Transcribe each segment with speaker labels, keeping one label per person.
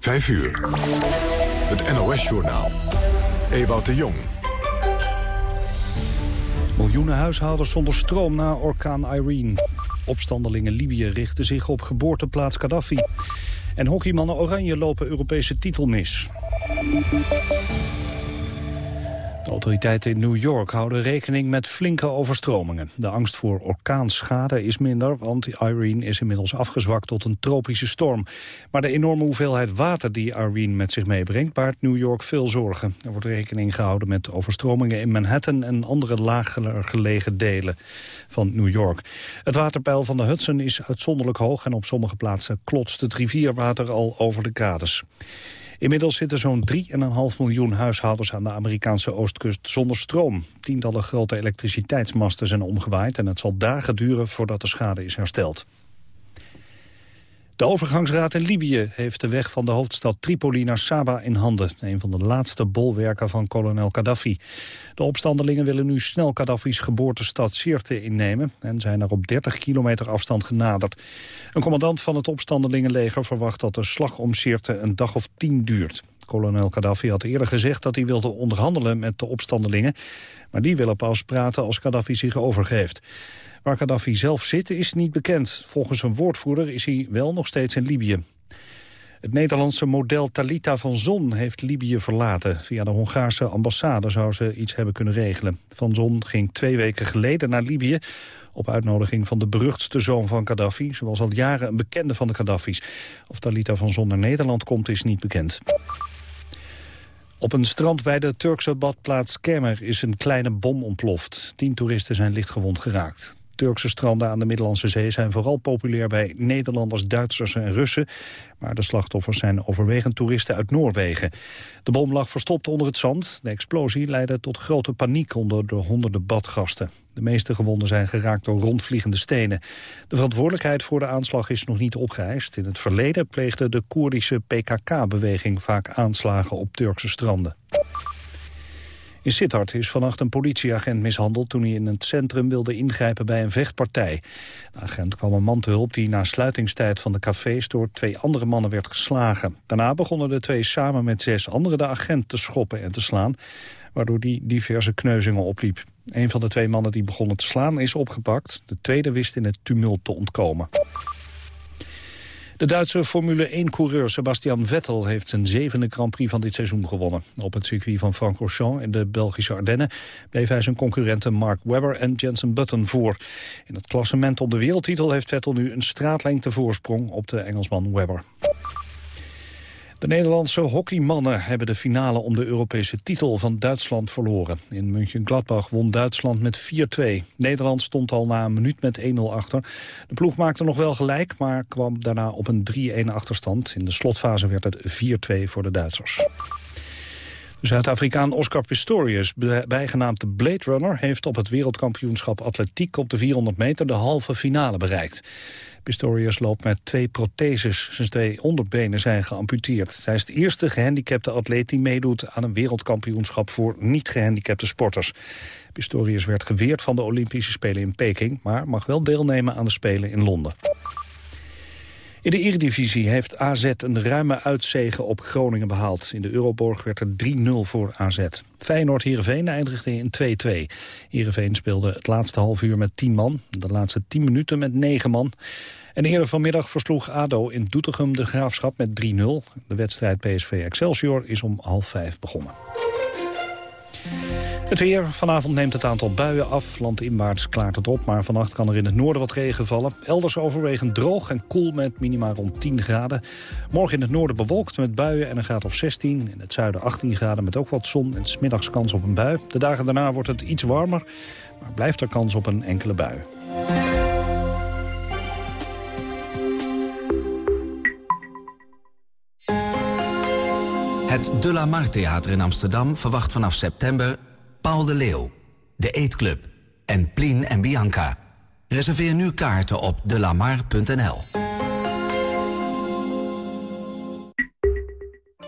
Speaker 1: 5 uur. Het NOS-journaal. Ewout de Jong.
Speaker 2: Miljoenen huishoudens zonder stroom na orkaan Irene. Opstandelingen Libië richten zich op geboorteplaats Gaddafi. En hockeymannen Oranje lopen Europese titel mis. Autoriteiten in New York houden rekening met flinke overstromingen. De angst voor orkaanschade is minder, want Irene is inmiddels afgezwakt tot een tropische storm. Maar de enorme hoeveelheid water die Irene met zich meebrengt baart New York veel zorgen. Er wordt rekening gehouden met overstromingen in Manhattan en andere lager gelegen delen van New York. Het waterpeil van de Hudson is uitzonderlijk hoog en op sommige plaatsen klotst het rivierwater al over de kades. Inmiddels zitten zo'n 3,5 miljoen huishoudens aan de Amerikaanse oostkust zonder stroom. Tientallen grote elektriciteitsmasten zijn omgewaaid en het zal dagen duren voordat de schade is hersteld. De overgangsraad in Libië heeft de weg van de hoofdstad Tripoli naar Saba in handen. Een van de laatste bolwerken van kolonel Gaddafi. De opstandelingen willen nu snel Gaddafi's geboortestad Sirte innemen... en zijn er op 30 kilometer afstand genaderd. Een commandant van het opstandelingenleger verwacht dat de slag om Sirte een dag of tien duurt. Kolonel Gaddafi had eerder gezegd dat hij wilde onderhandelen met de opstandelingen... maar die willen pas praten als Gaddafi zich overgeeft. Waar Gaddafi zelf zit is niet bekend. Volgens een woordvoerder is hij wel nog steeds in Libië. Het Nederlandse model Talita van Zon heeft Libië verlaten. Via de Hongaarse ambassade zou ze iets hebben kunnen regelen. Van Zon ging twee weken geleden naar Libië... op uitnodiging van de beruchtste zoon van Gaddafi. Was al jaren een bekende van de Gaddafi's. Of Talita van Zon naar Nederland komt is niet bekend. Op een strand bij de Turkse badplaats Kemer is een kleine bom ontploft. Tien toeristen zijn lichtgewond geraakt. Turkse stranden aan de Middellandse Zee zijn vooral populair bij Nederlanders, Duitsers en Russen. Maar de slachtoffers zijn overwegend toeristen uit Noorwegen. De bom lag verstopt onder het zand. De explosie leidde tot grote paniek onder de honderden badgasten. De meeste gewonden zijn geraakt door rondvliegende stenen. De verantwoordelijkheid voor de aanslag is nog niet opgeëist. In het verleden pleegde de Koerdische PKK-beweging vaak aanslagen op Turkse stranden. In Sittard is vannacht een politieagent mishandeld toen hij in het centrum wilde ingrijpen bij een vechtpartij. De agent kwam een man te hulp die na sluitingstijd van de cafés door twee andere mannen werd geslagen. Daarna begonnen de twee samen met zes anderen de agent te schoppen en te slaan, waardoor die diverse kneuzingen opliep. Een van de twee mannen die begonnen te slaan is opgepakt. De tweede wist in het tumult te ontkomen. De Duitse Formule 1-coureur Sebastian Vettel heeft zijn zevende Grand Prix van dit seizoen gewonnen. Op het circuit van Francorchamps in de Belgische Ardennen bleef hij zijn concurrenten Mark Webber en Jensen Button voor. In het klassement om de wereldtitel heeft Vettel nu een straatlengte voorsprong op de Engelsman Webber. De Nederlandse hockeymannen hebben de finale om de Europese titel van Duitsland verloren. In München-Gladbach won Duitsland met 4-2. Nederland stond al na een minuut met 1-0 achter. De ploeg maakte nog wel gelijk, maar kwam daarna op een 3-1 achterstand. In de slotfase werd het 4-2 voor de Duitsers. De Zuid-Afrikaan Oscar Pistorius, bijgenaamd de Blade Runner... heeft op het wereldkampioenschap atletiek op de 400 meter de halve finale bereikt. Pistorius loopt met twee protheses. Zijn twee onderbenen zijn geamputeerd. Hij is de eerste gehandicapte atleet die meedoet aan een wereldkampioenschap voor niet-gehandicapte sporters. Pistorius werd geweerd van de Olympische Spelen in Peking, maar mag wel deelnemen aan de Spelen in Londen. In de Eredivisie heeft AZ een ruime uitzege op Groningen behaald. In de Euroborg werd er 3-0 voor AZ. Feyenoord-Heerenveen eindigde in 2-2. Heerenveen speelde het laatste half uur met 10 man. De laatste 10 minuten met 9 man. En eerder vanmiddag versloeg ADO in Doetinchem de Graafschap met 3-0. De wedstrijd PSV Excelsior is om half vijf begonnen. Het weer. Vanavond neemt het aantal buien af. Landinwaarts klaart het op, maar vannacht kan er in het noorden wat regen vallen. Elders overwegend droog en koel met minimaal rond 10 graden. Morgen in het noorden bewolkt met buien en een graad of 16. In het zuiden 18 graden met ook wat zon en smiddags kans op een bui. De dagen daarna wordt het iets warmer, maar blijft er kans op een enkele bui.
Speaker 3: Het De La Mar Theater in Amsterdam verwacht vanaf september Paul de Leeuw, De Eetclub en Plien en Bianca. Reserveer nu kaarten op delamar.nl.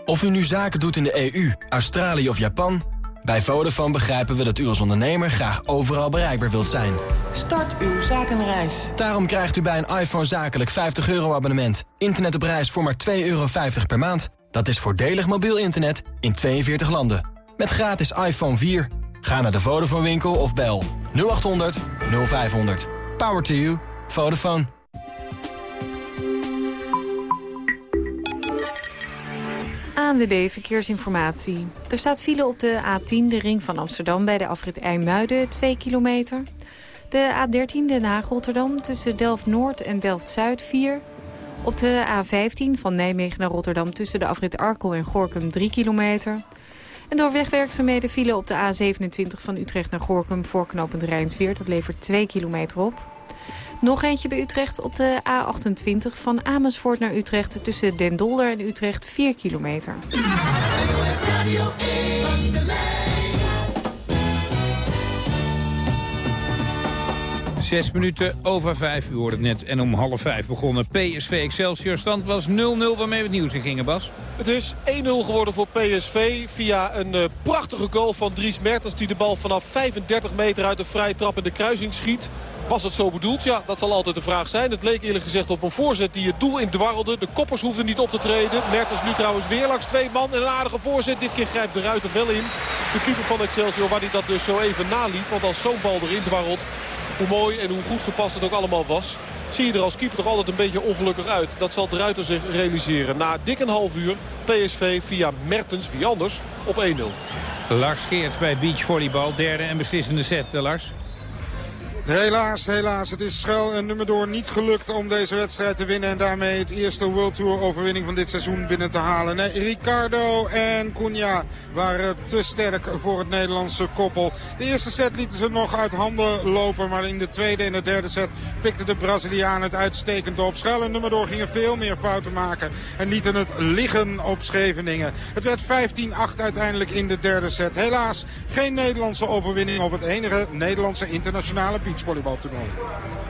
Speaker 4: Of u nu zaken doet in de EU, Australië of Japan... bij Vodafone begrijpen we dat u als ondernemer graag overal bereikbaar wilt zijn.
Speaker 5: Start uw zakenreis.
Speaker 4: Daarom krijgt u bij een iPhone zakelijk 50 euro abonnement. Internet op reis voor maar 2,50 euro per maand. Dat is voordelig mobiel internet in 42 landen. Met gratis iPhone 4. Ga naar de Vodafone winkel of bel 0800 0500. Power to you. Vodafone.
Speaker 5: ANWB Verkeersinformatie. Er staat file op de A10, de ring van Amsterdam... bij de afrit IJmuiden, 2 kilometer. De A13 Den Haag-Rotterdam tussen Delft-Noord en Delft-Zuid, 4. Op de A15 van Nijmegen naar Rotterdam... tussen de afrit Arkel en Gorkum, 3 kilometer. En door wegwerkzaamheden vielen op de A27 van Utrecht naar Gorkum... voor knooppunt Rijnsweert. Dat levert 2 kilometer op. Nog eentje bij Utrecht op de A28 van Amersfoort naar Utrecht... tussen Den Dolder en Utrecht 4 kilometer.
Speaker 6: Zes minuten over vijf, u hoorde het net. En om half vijf begonnen PSV Excelsior. Stand was 0-0 waarmee we het nieuws in gingen, Bas.
Speaker 7: Het is 1-0 geworden voor PSV via een uh, prachtige goal van Dries Mertens... die de bal vanaf 35 meter uit de vrije trap in de kruising schiet. Was het zo bedoeld? Ja, dat zal altijd de vraag zijn. Het leek eerlijk gezegd op een voorzet die het doel in dwarrelde. De koppers hoefden niet op te treden. Mertens nu trouwens weer langs twee man. En een aardige voorzet. Dit keer grijpt de Ruiter wel in. De keeper van Excelsior waar hij dat dus zo even naliet. Want als zo'n bal erin dwarrelt, hoe mooi en hoe goed gepast het ook allemaal was... zie je er als keeper toch altijd een beetje ongelukkig uit. Dat zal de Ruiter zich realiseren. Na dik een half uur PSV via Mertens, wie anders, op 1-0.
Speaker 6: Lars Geerts bij beachvolleybal. Derde en beslissende set, Lars.
Speaker 8: Helaas, helaas. Het is Schuil en Nummerdoor niet gelukt om deze wedstrijd te winnen. En daarmee het eerste World Tour overwinning van dit seizoen binnen te halen. Nee, Ricardo en Cunha waren te sterk voor het Nederlandse koppel. De eerste set lieten ze nog uit handen lopen. Maar in de tweede en de derde set pikten de Brazilianen het uitstekend op. Schuil en Nummerdoor gingen veel meer fouten maken. En lieten het liggen op Scheveningen. Het werd 15-8 uiteindelijk in de derde set. Helaas geen Nederlandse overwinning op het enige Nederlandse internationale beach volleybal toernooi.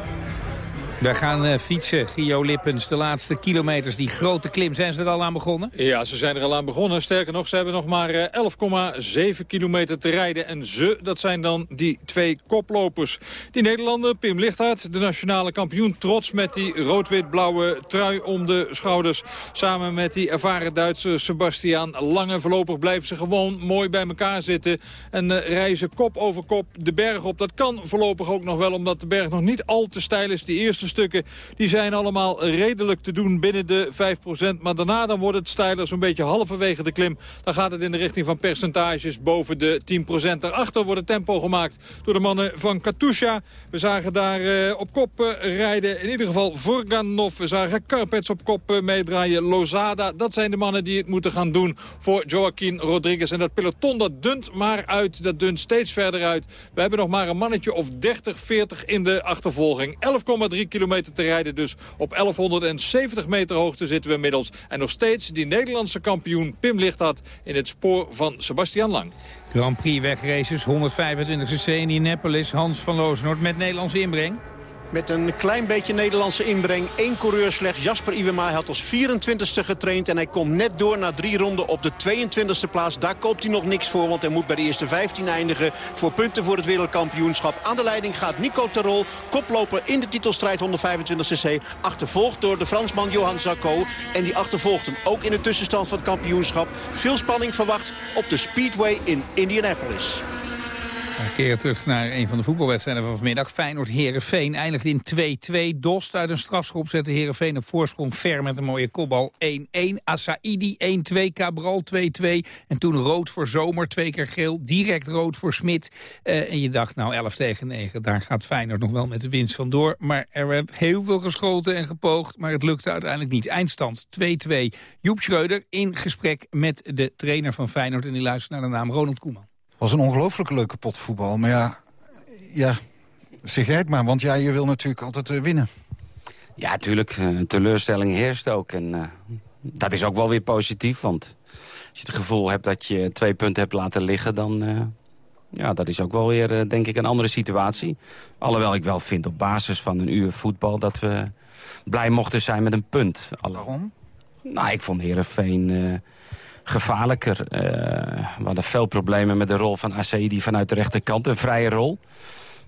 Speaker 6: We gaan uh, fietsen, Gio Lippens. De laatste kilometers, die grote klim. Zijn ze er al aan begonnen?
Speaker 9: Ja, ze zijn er al aan begonnen. Sterker nog, ze hebben nog maar uh, 11,7 kilometer te rijden. En ze, dat zijn dan die twee koplopers. Die Nederlander, Pim Lichthart, de nationale kampioen. Trots met die rood-wit-blauwe trui om de schouders. Samen met die ervaren Duitse Sebastian Lange. Voorlopig blijven ze gewoon mooi bij elkaar zitten. En uh, reizen kop over kop de berg op. Dat kan voorlopig ook nog wel, omdat de berg nog niet al te steil is. Die eerste stukken die zijn allemaal redelijk te doen binnen de 5%. Maar daarna dan wordt het steiler zo'n beetje halverwege de klim. Dan gaat het in de richting van percentages boven de 10%. Daarachter wordt het tempo gemaakt door de mannen van Katusha. We zagen daar uh, op kop uh, rijden. In ieder geval Vorganov. We zagen Karpets op kop uh, meedraaien. Lozada. Dat zijn de mannen die het moeten gaan doen voor Joaquin Rodriguez. En dat peloton dat dunt maar uit. Dat dunt steeds verder uit. We hebben nog maar een mannetje of 30, 40 in de achtervolging. 11,3 kilometer te rijden. Dus op 1170 meter hoogte zitten we inmiddels. En nog steeds die Nederlandse kampioen Pim Lichthart in het spoor van Sebastian Lang.
Speaker 6: Grand Prix wegraces, 125 cc in Indianapolis. Hans van Loosnoord met Nederlandse inbreng.
Speaker 10: Met een klein beetje Nederlandse inbreng. Eén coureur slechts. Jasper Iwema had als 24ste getraind. En hij komt net door na drie ronden op de 22ste plaats. Daar koopt hij nog niks voor. Want hij moet bij de eerste 15 eindigen. Voor punten voor het wereldkampioenschap. Aan de leiding gaat Nico Terol. Koploper in de titelstrijd 125cc. Achtervolgd door de Fransman Johan Zarco. En die achtervolgt hem ook in de tussenstand van het kampioenschap. Veel spanning verwacht op de Speedway in Indianapolis.
Speaker 6: We keren terug naar een van de voetbalwedstrijden van vanmiddag. Feyenoord-Herenveen eindigt in 2-2. Dost uit een strafschop zette Herenveen op voorsprong ver met een mooie kopbal 1-1. Asaidi 1-2, Cabral 2-2. En toen rood voor Zomer, twee keer geel. Direct rood voor Smit. Uh, en je dacht, nou 11 tegen 9, daar gaat Feyenoord nog wel met de winst vandoor. Maar er werd heel veel geschoten en gepoogd. Maar het lukte uiteindelijk niet. Eindstand 2-2. Joep Schreuder in gesprek met de trainer van Feyenoord. En die luistert naar de naam Ronald Koeman
Speaker 11: was een ongelooflijk leuke pot voetbal. Maar ja, ja, zeg jij het maar, want ja, je wil natuurlijk altijd uh, winnen.
Speaker 12: Ja, tuurlijk. Uh, teleurstelling heerst ook. En uh, dat is ook wel weer positief, want als je het gevoel hebt dat je twee punten hebt laten liggen... dan ja, dat is ook wel weer, denk ik, een andere situatie. Alhoewel ik wel vind op basis van een uur voetbal... dat we blij mochten zijn met een punt.
Speaker 11: Waarom?
Speaker 12: Nou, ik vond Heerenveen gevaarlijker. Uh, we hadden veel problemen met de rol van Aceidi vanuit de rechterkant. Een vrije rol.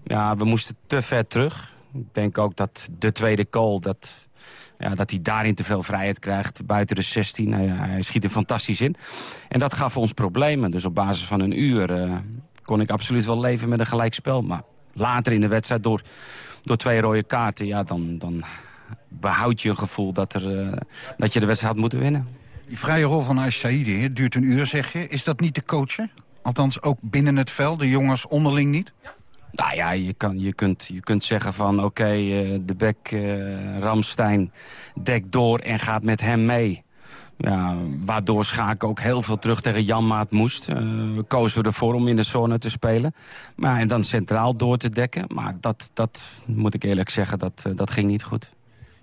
Speaker 12: Ja, we moesten te ver terug. Ik denk ook dat de tweede goal... dat Ja, dat hij daarin te veel vrijheid krijgt buiten de 16. Nou hij schiet er fantastisch in. En dat gaf ons problemen. Dus op basis van een uur kon ik absoluut wel leven met een gelijkspel. Maar later in de wedstrijd door, door twee rode kaarten... Ja, dan, dan behoud je een gevoel dat, er, dat je de wedstrijd had moeten winnen.
Speaker 11: Die vrije rol van Aishaidi duurt een uur, zeg je. Is dat niet te coachen? Althans, ook binnen het veld, de jongens onderling niet?
Speaker 12: Nou ja, je, kan, je, kunt, je kunt zeggen van oké, eh, de bek uh, Ramstein dekt door en gaat met hem mee. Ja, waardoor Schaak ook heel veel terug tegen Janmaat moest. Uh, we kozen ervoor om in de zone te spelen. Maar, en dan centraal door te dekken. Maar dat, dat moet ik eerlijk zeggen, dat, dat ging niet goed.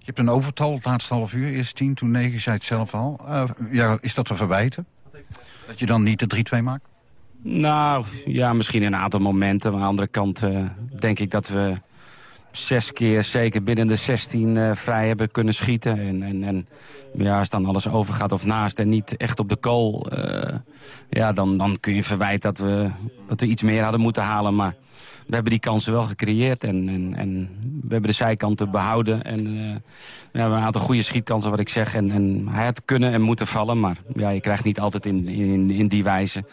Speaker 11: Je hebt een overtal het laatste half uur. Eerst tien, toen negen, zei het zelf al. ja, is dat te verwijten? Dat je dan niet de 3-2 maakt?
Speaker 12: Nou, ja, misschien een aantal momenten. Maar aan de andere kant uh, denk ik dat we zes keer zeker binnen de 16 uh, vrij hebben kunnen schieten. En, en, en ja, als dan alles overgaat of naast en niet echt op de kool... Ja, dan, dan kun je verwijten dat we, dat we iets meer hadden moeten halen. Maar we hebben die kansen wel gecreëerd. En, en, en we hebben de zijkanten behouden. En uh, we hebben een aantal goede schietkansen, wat ik zeg. En, en hij had kunnen en moeten vallen. Maar ja, je krijgt niet altijd in, in, in die wijze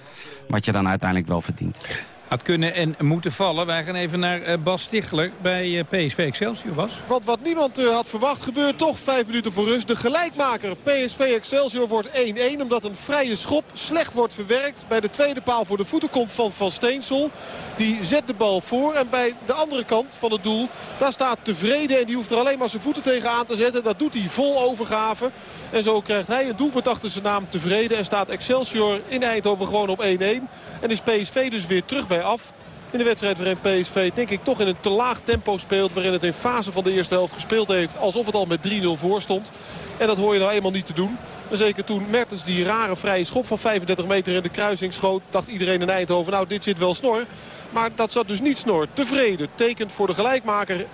Speaker 12: wat je dan uiteindelijk wel verdient.
Speaker 6: Had kunnen en moeten vallen. Wij gaan even naar uh, Bas Stichler bij uh, PSV Excelsior, Bas.
Speaker 7: Want wat niemand uh, had verwacht gebeurt toch vijf minuten voor rust. De gelijkmaker PSV Excelsior wordt 1-1 omdat een vrije schop slecht wordt verwerkt. Bij de tweede paal voor de voeten komt van Van Steensel. Die zet de bal voor en bij de andere kant van het doel daar staat tevreden. En die hoeft er alleen maar zijn voeten tegenaan te zetten. Dat doet hij vol overgave. En zo krijgt hij een doelpunt achter zijn naam tevreden. En staat Excelsior in Eindhoven gewoon op 1-1. En is PSV dus weer terug bij af. In de wedstrijd waarin PSV denk ik toch in een te laag tempo speelt. Waarin het in fase van de eerste helft gespeeld heeft. Alsof het al met 3-0 voor stond. En dat hoor je nou eenmaal niet te doen. En zeker toen Mertens die rare vrije schop van 35 meter in de kruising schoot. Dacht iedereen in Eindhoven nou dit zit wel snor. Maar dat zat dus niet snor. Tevreden. Tekent voor de gelijkmaker 1-1.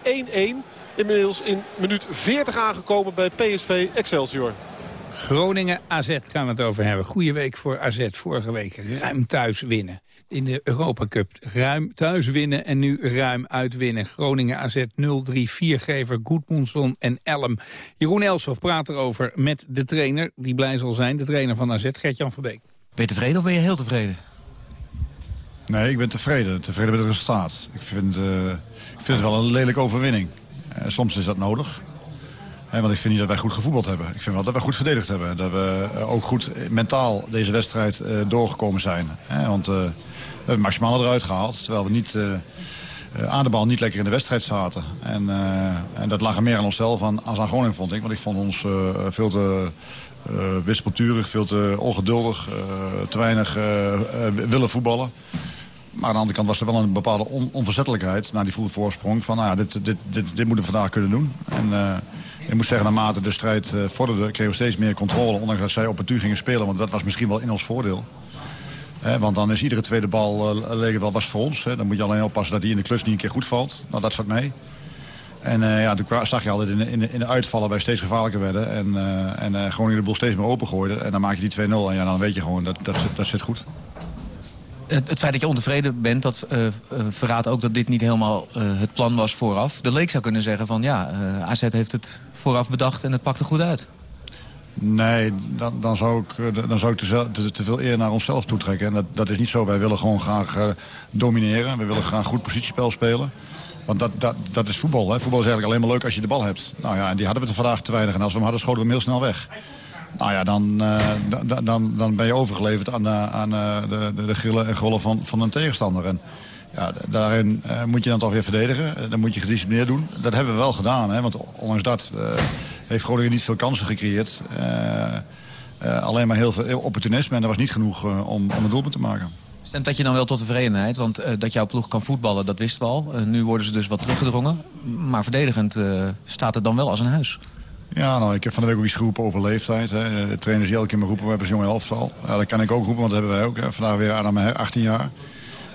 Speaker 7: Inmiddels in minuut 40 aangekomen bij PSV Excelsior.
Speaker 6: Groningen AZ gaan we het over hebben. Goede week voor AZ. Vorige week ruim thuis winnen. In de Europa Cup ruim thuis winnen en nu ruim uitwinnen. Groningen AZ 0-3 viergever Goedmondson en Elm. Jeroen Elshoff praat erover met de trainer, die blij zal zijn. De trainer van AZ, Gert-Jan Verbeek. Ben
Speaker 13: je tevreden of ben je heel tevreden?
Speaker 14: Nee, ik ben tevreden. Tevreden met het resultaat. Ik vind, uh, ik vind het wel een lelijke overwinning. Uh, soms is dat nodig. want ik vind niet dat wij goed gevoetbald hebben. Ik vind wel dat wij goed verdedigd hebben. Dat we uh, ook goed mentaal deze wedstrijd doorgekomen zijn. want hebben maximaal eruit gehaald. Terwijl we niet, aan de bal niet lekker in de wedstrijd zaten. En, en dat lag er meer aan onszelf dan aan Groningen, vond ik. Want ik vond ons veel te uh, wispelturig, veel te ongeduldig, uh, te weinig uh, willen voetballen. Maar aan de andere kant was er wel een bepaalde on onverzettelijkheid... na die vroege voorsprong van ja, dit, dit, dit, dit moeten we vandaag kunnen doen. En ik moet zeggen, naarmate de strijd vorderde... kregen we steeds meer controle, ondanks dat zij op het gingen spelen. Want dat was misschien wel in ons voordeel. Want dan is iedere tweede bal uh, wel was voor ons. Dan moet je alleen oppassen dat die in de klus niet een keer goed valt. Nou, dat zat mee. En uh, ja, toen zag je altijd in de, in, de, in de uitvallen wij steeds gevaarlijker werden. En, uh, en uh, de boel steeds meer opengooide. En dan maak je die 2-0 en ja, dan weet je gewoon dat dat, dat zit goed.
Speaker 13: Het, het feit dat je ontevreden bent, dat verraadt ook dat dit niet helemaal het plan was vooraf. De leek zou kunnen zeggen van ja, AZ heeft het vooraf bedacht en het pakte goed uit.
Speaker 14: Nee, dan, dan zou ik, dan zou ik te, veel eer naar onszelf toetrekken. En dat, dat is niet zo. Wij willen gewoon graag domineren. We willen graag goed positiespel spelen. Want dat, dat, dat is voetbal. Hè? Voetbal is eigenlijk alleen maar leuk als je de bal hebt. Nou ja, en die hadden we vandaag te weinig. En als we hem hadden, schoten we hem heel snel weg. Nou ja, dan, uh, dan, dan ben je overgeleverd aan, de, de, de grillen en gollen van, van een tegenstander. En ja, daarin moet je dan toch weer verdedigen. dan moet je gedisciplineerd doen. Dat hebben we wel gedaan. Hè? Want ondanks dat heeft Groningen niet veel kansen gecreëerd. alleen maar heel veel opportunisme. En dat was niet genoeg om, om een doelpunt te maken.
Speaker 13: Stemt dat je dan wel tot tevredenheid? Want uh, dat jouw ploeg kan voetballen, dat wisten we al. Uh, nu worden ze dus wat teruggedrongen. Maar verdedigend uh, staat het dan wel als een huis.
Speaker 14: Ja, nou, ik heb van de week ook iets geroepen over leeftijd. Hè. De trainers die elke keer me roepen, we hebben zo'n jonge elftal. Ja, dat kan ik ook roepen, want dat hebben wij ook. Hè. Vandaag weer aan mijn 18 jaar.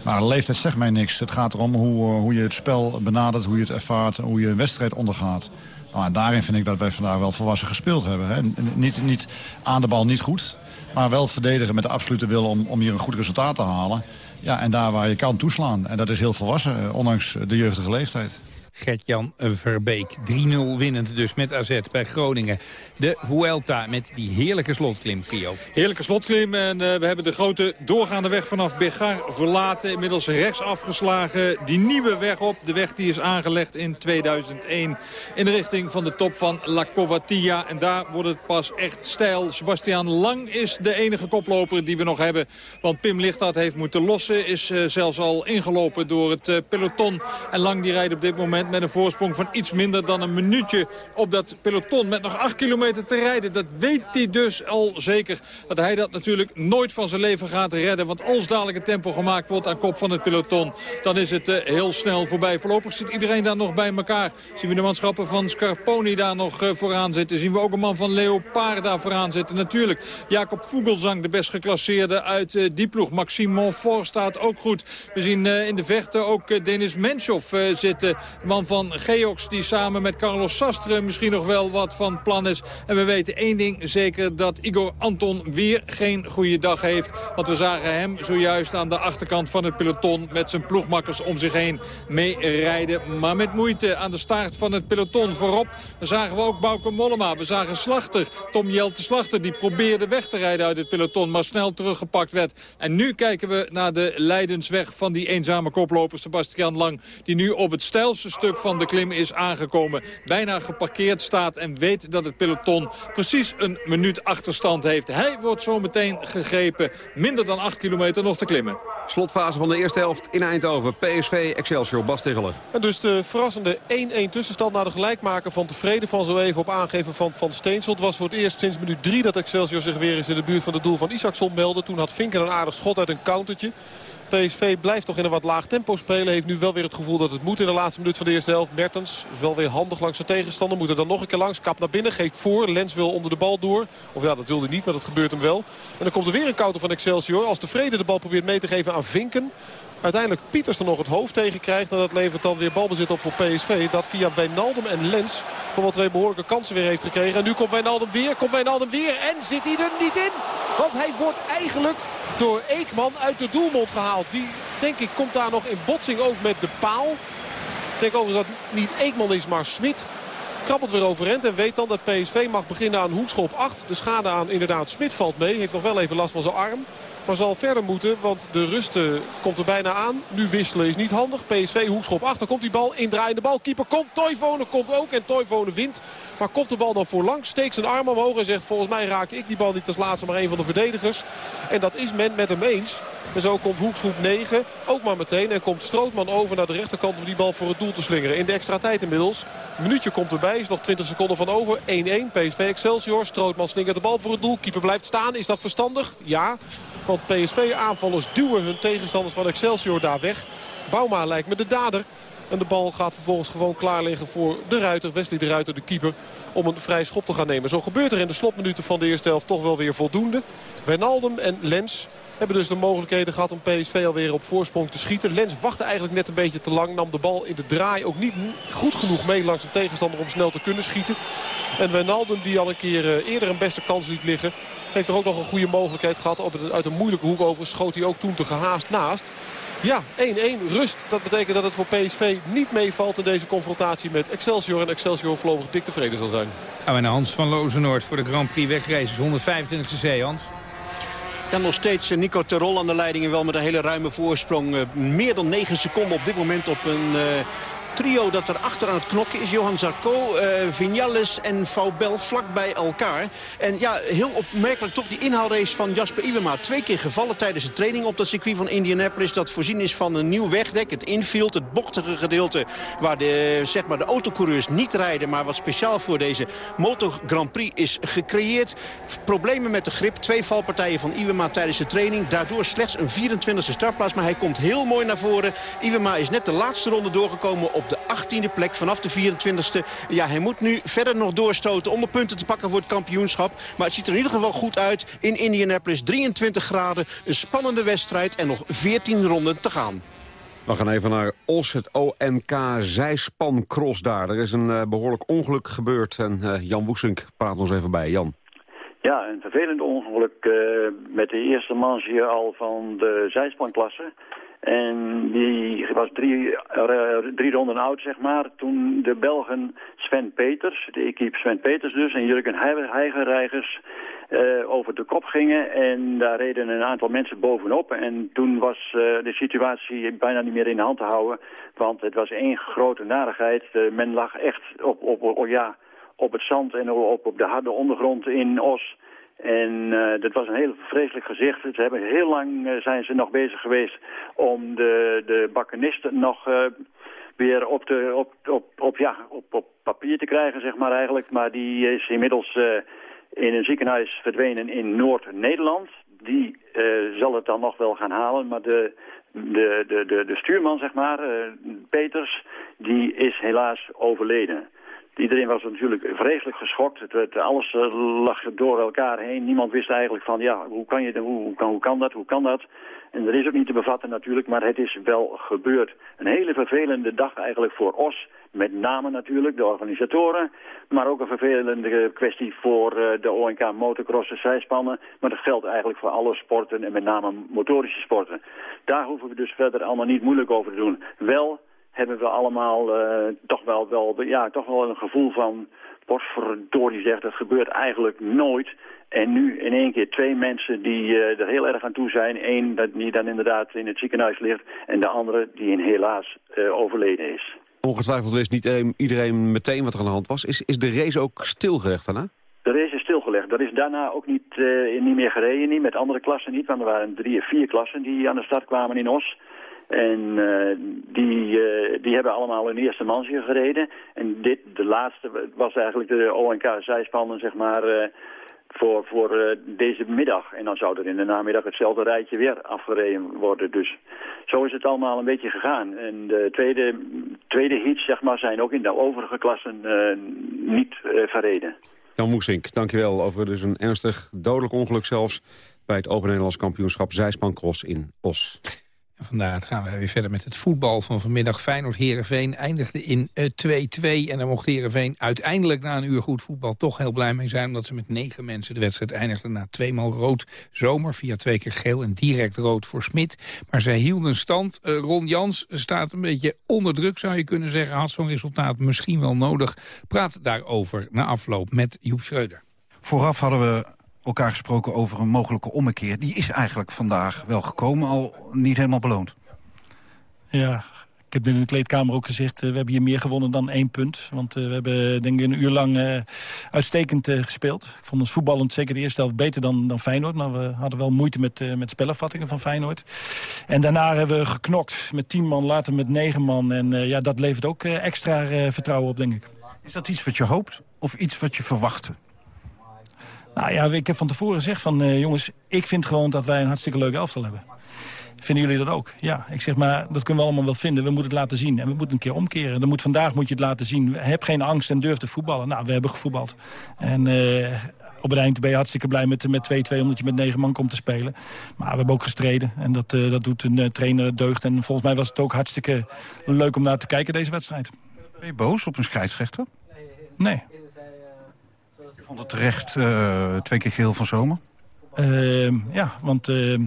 Speaker 14: Maar leeftijd zegt mij niks. Het gaat erom hoe, hoe je het spel benadert, hoe je het ervaart... hoe je een wedstrijd ondergaat. Nou, daarin vind ik dat wij vandaag wel volwassen gespeeld hebben. Hè. Niet, niet aan de bal niet goed, maar wel verdedigen met de absolute wil om, om hier een goed resultaat te halen. Ja, en daar waar je kan toeslaan. En dat is heel volwassen, eh, ondanks de jeugdige leeftijd.
Speaker 6: Gert-Jan Verbeek. 3-0 winnend dus met AZ bij Groningen. De Vuelta met die heerlijke slotklim, Kio.
Speaker 9: Heerlijke slotklim en uh, we hebben de grote doorgaande weg vanaf Begar verlaten. Inmiddels rechts afgeslagen. Die nieuwe weg op, de weg die is aangelegd in 2001 in de richting van de top van La Covatia. En daar wordt het pas echt stijl. Sebastian Lang is de enige koploper die we nog hebben. Want Pim Lichthart heeft moeten lossen. Is uh, zelfs al ingelopen door het uh, peloton. En Lang die rijdt op dit moment met een voorsprong van iets minder dan een minuutje op dat peloton. Met nog 8 kilometer te rijden. Dat weet hij dus al zeker. Dat hij dat natuurlijk nooit van zijn leven gaat redden. Want als dadelijk het tempo gemaakt wordt aan kop van het peloton... dan is het uh, heel snel voorbij. Voorlopig zit iedereen daar nog bij elkaar. Zien we de manschappen van Scarponi daar nog uh, vooraan zitten. Zien we ook een man van Leopard daar vooraan zitten. Natuurlijk Jacob Vogelsang, de best geclasseerde uit uh, die ploeg. Maxime Monfort staat ook goed. We zien in de vechten ook Denis Menschov zitten. Man van Geox die samen met Carlos Sastre misschien nog wel wat van plan is. En we weten één ding zeker dat Igor Anton weer geen goede dag heeft. Want we zagen hem zojuist aan de achterkant van het peloton met zijn ploegmakkers om zich heen meerijden. Maar met moeite aan de staart van het peloton voorop. Dan zagen we ook Bauke Mollema. We zagen Slachter, Tom Jelte Slachter, die probeerde weg te rijden uit het peloton. Maar snel teruggepakt werd. En nu kijken we naar de Leidensweg van die eenzame koploper Sebastian Lang. Die nu op het stijlste stuk van de klim is aangekomen. Bijna geparkeerd staat en weet dat het peloton precies een minuut achterstand heeft. Hij wordt zo meteen gegrepen. Minder dan 8 kilometer nog te klimmen.
Speaker 15: Slotfase van de eerste helft in Eindhoven. PSV Excelsior, Bas Tegeler.
Speaker 7: En dus de verrassende 1-1 tussenstand na de gelijkmaker van tevreden van zo even op aangeven van Van Steensel. Het was voor het eerst sinds minuut 3 dat Excelsior zich weer eens in de buurt van het doel van Isaacson meldde. Toen had Vinken een aardig schot uit een countertje. PSV blijft toch in een wat laag tempo spelen. Heeft nu wel weer het gevoel dat het moet in de laatste minuut van de eerste helft. Mertens is wel weer handig langs zijn tegenstander. Moet er dan nog een keer langs. Kap naar binnen. Geeft voor. Lens wil onder de bal door. Of ja, dat wilde hij niet, maar dat gebeurt hem wel. En dan komt er weer een counter van Excelsior. Als tevreden de bal probeert mee te geven aan Vinken. Uiteindelijk Pieters er nog het hoofd tegen krijgt. En dat levert dan weer balbezit op voor PSV. Dat via Wijnaldum en Lens toch wel twee behoorlijke kansen weer heeft gekregen. En nu komt Wijnaldum weer. Komt Wijnaldum weer. En zit hij er niet in. Want hij wordt eigenlijk door Eekman uit de doelmond gehaald. Die, denk ik, komt daar nog in botsing ook met de paal. Ik denk overigens dat het niet Eekman is, maar Smit krabbelt weer overend en weet dan dat PSV mag beginnen aan hoekschop 8. De schade aan inderdaad Smit valt mee. Heeft nog wel even last van zijn arm. Maar zal verder moeten, want de rust komt er bijna aan. Nu wisselen is niet handig. PSV hoekschop achter. Komt die bal, indraaiende bal. Keeper komt, Toivonen komt ook. En Toivonen wint. Maar komt de bal dan voorlangs. Steekt zijn arm omhoog en zegt volgens mij raakte ik die bal niet als laatste maar een van de verdedigers. En dat is men met hem eens. En zo komt hoekschop 9 ook maar meteen. En komt Strootman over naar de rechterkant om die bal voor het doel te slingeren. In de extra tijd inmiddels. Een minuutje komt erbij. Is nog 20 seconden van over. 1-1. PSV Excelsior. Strootman slingert de bal voor het doel. Keeper blijft staan. Is dat verstandig? Ja. Want PSV-aanvallers duwen hun tegenstanders van Excelsior daar weg. Bouma lijkt me de dader. En de bal gaat vervolgens gewoon klaar liggen voor de Ruiter. Wesley de Ruiter, de keeper, om een vrij schop te gaan nemen. Zo gebeurt er in de slotminuten van de eerste helft toch wel weer voldoende. Wijnaldum en Lens hebben dus de mogelijkheden gehad om PSV alweer op voorsprong te schieten. Lens wachtte eigenlijk net een beetje te lang. Nam de bal in de draai ook niet goed genoeg mee langs een tegenstander om snel te kunnen schieten. En Wijnaldum die al een keer eerder een beste kans liet liggen. Heeft er ook nog een goede mogelijkheid gehad. Op het, uit een moeilijke hoek over schoot hij ook toen te gehaast naast. Ja, 1-1 rust. Dat betekent dat het voor PSV niet meevalt in deze confrontatie met Excelsior. En Excelsior voorlopig dik tevreden zal zijn.
Speaker 6: Gaan we naar Hans van Lozenoord voor de Grand Prix wegraces. 125e zee, Hans.
Speaker 10: Ja, nog steeds Nico Terol aan de leiding en wel met een hele ruime voorsprong. meer dan 9 seconden op dit moment op een... Uh, trio dat er achter aan het knokken is. Johan Zarco, uh, Vinales en Faubel vlak bij elkaar. En ja, heel opmerkelijk toch die inhaalrace van Jasper Iwema. Twee keer gevallen tijdens de training op dat circuit van Indianapolis. Dat voorzien is van een nieuw wegdek. Het infield, het bochtige gedeelte waar de, zeg maar de autocoureurs niet rijden. Maar wat speciaal voor deze Moto Grand Prix is gecreëerd. Problemen met de grip. Twee valpartijen van Iwema tijdens de training. Daardoor slechts een 24e startplaats. Maar hij komt heel mooi naar voren. Iwema is net de laatste ronde doorgekomen op de 18e plek vanaf de 24e. Ja, hij moet nu verder nog doorstoten om de punten te pakken voor het kampioenschap. Maar het ziet er in ieder geval goed uit in Indianapolis. 23 graden, een spannende wedstrijd en nog 14 ronden te gaan.
Speaker 15: We gaan even naar Os, het ONK zijspancross daar. Er is een uh, behoorlijk ongeluk gebeurd en uh, Jan Woesink praat ons even bij. Jan.
Speaker 16: Ja, een vervelend ongeluk uh, met de eerste manche al van de zijspanklasse. En die was drie, uh, drie ronden oud, zeg maar, toen de Belgen Sven Peters, de equipe Sven Peters dus, en Jurgen Heigerreigers uh, over de kop gingen. En daar reden een aantal mensen bovenop. En toen was uh, de situatie bijna niet meer in de hand te houden. Want het was één grote narigheid. men lag echt op, op, op, ja, op het zand en op, op de harde ondergrond in Os. En uh, dat was een heel vreselijk gezicht. Ze hebben heel lang uh, zijn ze nog bezig geweest om de, de bakkenisten nog uh, weer op, de, op, op, op, ja, op, op papier te krijgen, zeg maar eigenlijk. Maar die is inmiddels in een ziekenhuis verdwenen in Noord-Nederland. Die zal het dan nog wel gaan halen, maar de, de, de, de, de stuurman, zeg maar, Peters, die is helaas overleden. Iedereen was natuurlijk vreselijk geschokt. Het, alles uh, lag door elkaar heen. Niemand wist eigenlijk van, ja, hoe kan, je, hoe, hoe, kan, hoe kan dat, hoe kan dat? En dat is ook niet te bevatten natuurlijk, maar het is wel gebeurd. Een hele vervelende dag eigenlijk voor OS. Met name natuurlijk de organisatoren. Maar ook een vervelende kwestie voor uh, de ONK motocrossen zijspannen. Maar dat geldt eigenlijk voor alle sporten en met name motorische sporten. Daar hoeven we dus verder allemaal niet moeilijk over te doen. Wel hebben we allemaal uh, toch, wel, wel, ja, toch wel een gevoel van... potverdorie zegt, dat gebeurt eigenlijk nooit. En nu in één keer twee mensen die uh, er heel erg aan toe zijn. Eén die dan inderdaad in het ziekenhuis ligt... en de andere die in helaas uh, overleden is.
Speaker 15: Ongetwijfeld wist niet iedereen meteen wat er aan de hand was. Is, is de race ook stilgelegd daarna?
Speaker 16: De race is stilgelegd. Dat is daarna ook niet, niet meer gereden, niet met andere klassen niet. Want er waren drie of vier klassen die aan de start kwamen in Os... En uh, die, uh, die hebben allemaal hun eerste mansje gereden. En dit, de laatste, was eigenlijk de ONK-zijspannen, zeg maar, uh, voor, voor deze middag. En dan zou er in de namiddag hetzelfde rijtje weer afgereden worden. Dus zo is het allemaal een beetje gegaan. En de tweede, tweede heats, zeg maar, zijn ook in de overige klassen niet verreden.
Speaker 15: Jan Moesink, dankjewel over dus een ernstig dodelijk ongeluk zelfs... bij het Open Nederlands kampioenschap Zijspancross in Os.
Speaker 6: En vandaar gaan we weer verder met het voetbal van vanmiddag. Feyenoord-Herenveen eindigde in 2-2. Eh, en daar mocht Herenveen uiteindelijk na een uur goed voetbal toch heel blij mee zijn. Omdat ze met negen mensen de wedstrijd eindigden na tweemaal rood zomer. Via twee keer geel en direct rood voor Smit. Maar zij hielden stand. Uh, Ron Jans staat een beetje onder druk zou je kunnen zeggen. Had zo'n resultaat misschien wel nodig. Praat daarover na afloop met Joep Schreuder.
Speaker 11: Vooraf hadden we elkaar gesproken over een mogelijke ommekeer. Die is eigenlijk vandaag wel gekomen, al niet helemaal beloond.
Speaker 17: Ja, ik heb in de kleedkamer ook gezegd, uh, we hebben hier meer gewonnen dan één punt. Want uh, we hebben denk ik een uur lang uh, uitstekend gespeeld. Ik vond ons voetballend zeker de eerste helft beter dan, dan Feyenoord. Maar we hadden wel moeite met, met spellenvattingen van Feyenoord. En daarna hebben we geknokt met tien man, later met negen man. En ja, dat levert ook extra vertrouwen op, denk ik.
Speaker 11: Is dat iets wat je hoopt of iets wat je verwachtte?
Speaker 17: Nou ja, ik heb van tevoren gezegd van uh, jongens, ik vind gewoon dat wij een hartstikke leuke elftal hebben. Vinden jullie dat ook? Ja, ik zeg maar, dat kunnen we allemaal wel vinden. We moeten het laten zien en we moeten een keer omkeren. Dan moet, vandaag moet je het laten zien. Heb geen angst en durf te voetballen. Nou, we hebben gevoetbald. En uh, op het eind ben je hartstikke blij met 2-2 omdat je met negen man komt te spelen. Maar we hebben ook gestreden en dat, uh, dat doet een uh, trainer deugd. En volgens mij was het ook hartstikke leuk om naar te kijken, deze wedstrijd.
Speaker 11: Ben je boos op een scheidsrechter?
Speaker 17: Nee
Speaker 11: vond het terecht uh, twee keer geel van Zomer?
Speaker 17: Uh, ja, want uh,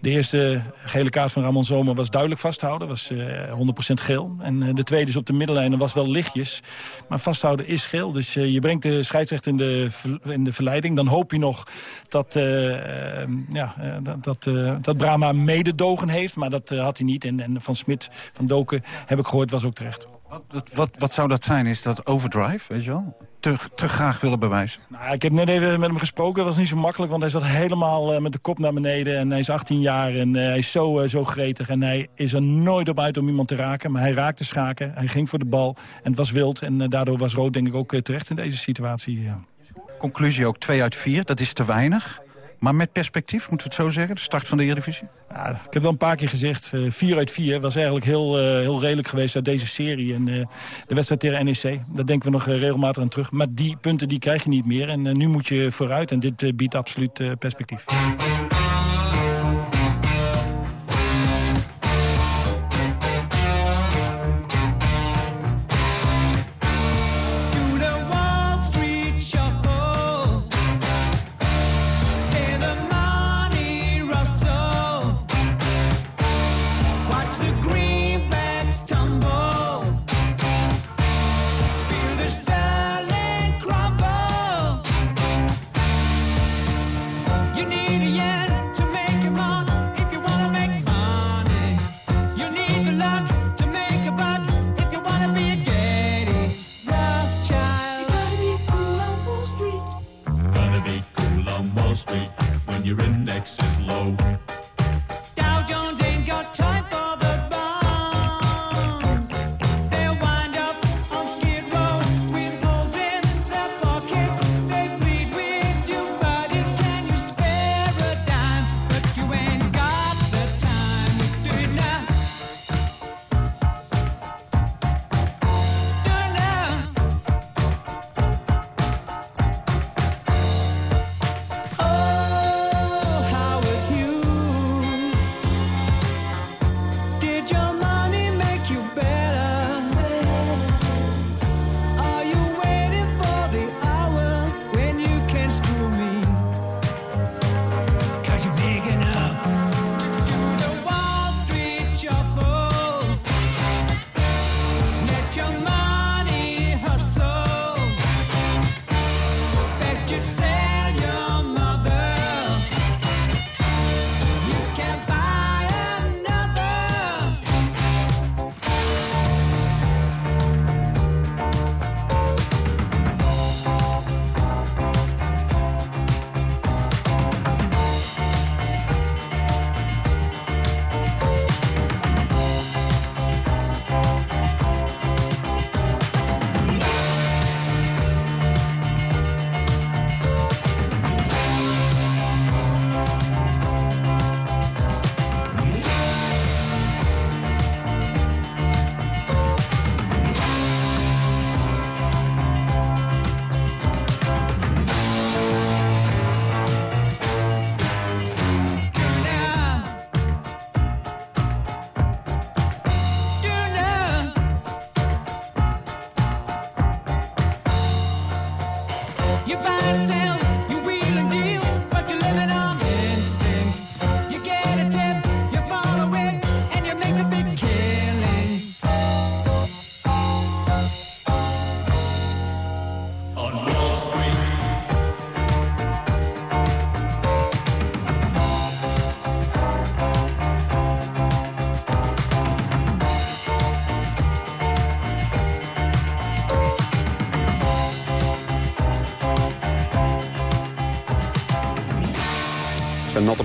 Speaker 17: de eerste gele kaart van Ramon Zomer was duidelijk vasthouden. was uh, eh, 100% geel. En de tweede is op de middellijn en was wel lichtjes. Maar vasthouden is geel. Dus je brengt de scheidsrechter in de, in de verleiding. Dan hoop je nog dat, ehm, ja, dat, dat Brahma mededogen heeft. Maar dat had hij niet. En, en van Smit, van Doken, heb ik gehoord, was ook terecht.
Speaker 11: Wat, wat, wat zou dat zijn? Is dat overdrive, weet je wel? Te, te graag willen bewijzen?
Speaker 17: Nou, ik heb net even met hem gesproken. Dat was niet zo makkelijk, want hij zat helemaal uh, met de kop naar beneden. En hij is 18 jaar en uh, hij is zo, uh, zo gretig. En hij is er nooit op uit om iemand te raken. Maar hij raakte schaken, hij ging voor de bal. En het was wild. En daardoor was Rood denk ik ook terecht in deze situatie.
Speaker 11: Conclusie ook 2 uit 4, dat is te weinig. Maar met perspectief, moeten we het zo zeggen? De start van de Eredivisie?
Speaker 17: Ja, ik heb wel een paar keer gezegd. Uh, vier uit vier was eigenlijk heel, uh, heel redelijk geweest uit deze serie. En uh, de wedstrijd tegen NEC, daar denken we nog regelmatig aan terug. Maar die punten die krijg je niet meer. En nu moet je vooruit. En dit biedt absoluut perspectief.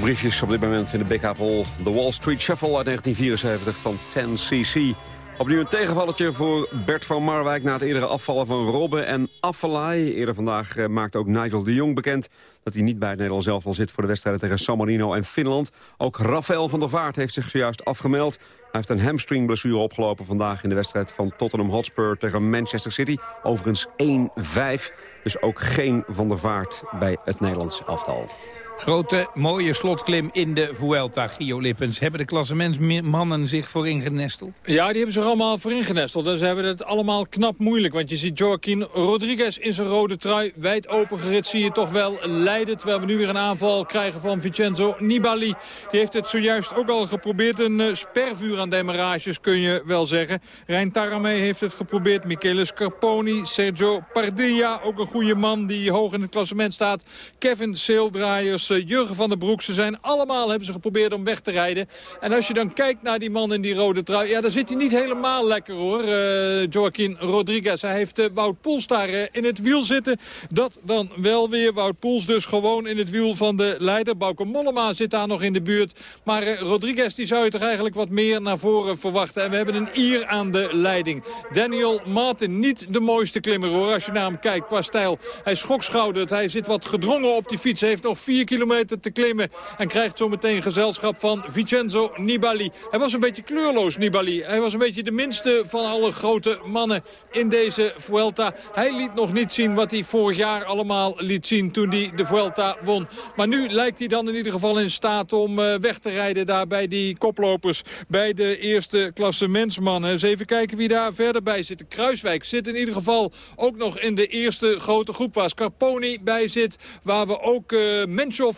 Speaker 15: Briefjes op dit moment in de Big Apple. De Wall Street Shuffle uit 1974 van 10cc. Opnieuw een tegenvalletje voor Bert van Marwijk... na het eerdere afvallen van Robben en Affelay. Eerder vandaag uh, maakte ook Nigel de Jong bekend... dat hij niet bij het Nederlands elftal zit voor de wedstrijden tegen San Marino en Finland. Ook Rafael van der Vaart heeft zich zojuist afgemeld. Hij heeft een hamstringblessure opgelopen vandaag... in de wedstrijd van Tottenham Hotspur tegen Manchester City. Overigens 1-5, dus ook geen van der Vaart bij het Nederlands elftal.
Speaker 6: Grote, mooie slotklim in de Vuelta, Gio Lippens. Hebben de klassementsmannen zich voorin genesteld?
Speaker 9: Ja, die hebben zich allemaal voorin genesteld. En ze hebben het allemaal knap moeilijk. Want je ziet Joaquin Rodriguez in zijn rode trui. Wijd open gerit zie je toch wel leiden. Terwijl we nu weer een aanval krijgen van Vincenzo Nibali. Die heeft het zojuist ook al geprobeerd. Een uh, spervuur aan demarages kun je wel zeggen. Rijn Tarame heeft het geprobeerd. Michele Scarponi, Sergio Pardilla. Ook een goede man die hoog in het klassement staat. Kevin Seeldraaiers. Eh, Jurgen van der Broek. Ze zijn allemaal, hebben ze geprobeerd om weg te rijden. En als je dan kijkt naar die man in die rode trui... ja, dan zit hij niet helemaal lekker hoor, uh, Joaquin Rodriguez. Hij heeft uh, Wout Poels daar in het wiel zitten. Dat dan wel weer. Wout Poels dus gewoon in het wiel van de leider. Bauke Mollema zit daar nog in de buurt. Maar Rodriguez die zou je toch eigenlijk wat meer naar voren verwachten. En we hebben een Ier aan de leiding. Daniel Martin, niet de mooiste klimmer hoor. Als je naar hem kijkt qua stijl. Hij schokschoudert, hij zit wat gedrongen op die fiets. Hij heeft nog vier kilometer te klimmen. En krijgt zometeen gezelschap van Vincenzo Nibali. Hij was een beetje kleurloos, Nibali. Hij was een beetje de minste van alle grote mannen in deze Vuelta. Hij liet nog niet zien wat hij vorig jaar allemaal liet zien toen hij de Vuelta won. Maar nu lijkt hij dan in ieder geval in staat om eh, weg te rijden daar bij die koplopers. Bij de eerste klassementsmannen. Eens even kijken wie daar verder bij zit. Kruiswijk zit in ieder geval ook nog in de eerste grote groep waar Scarponi bij zit. Waar we ook uh,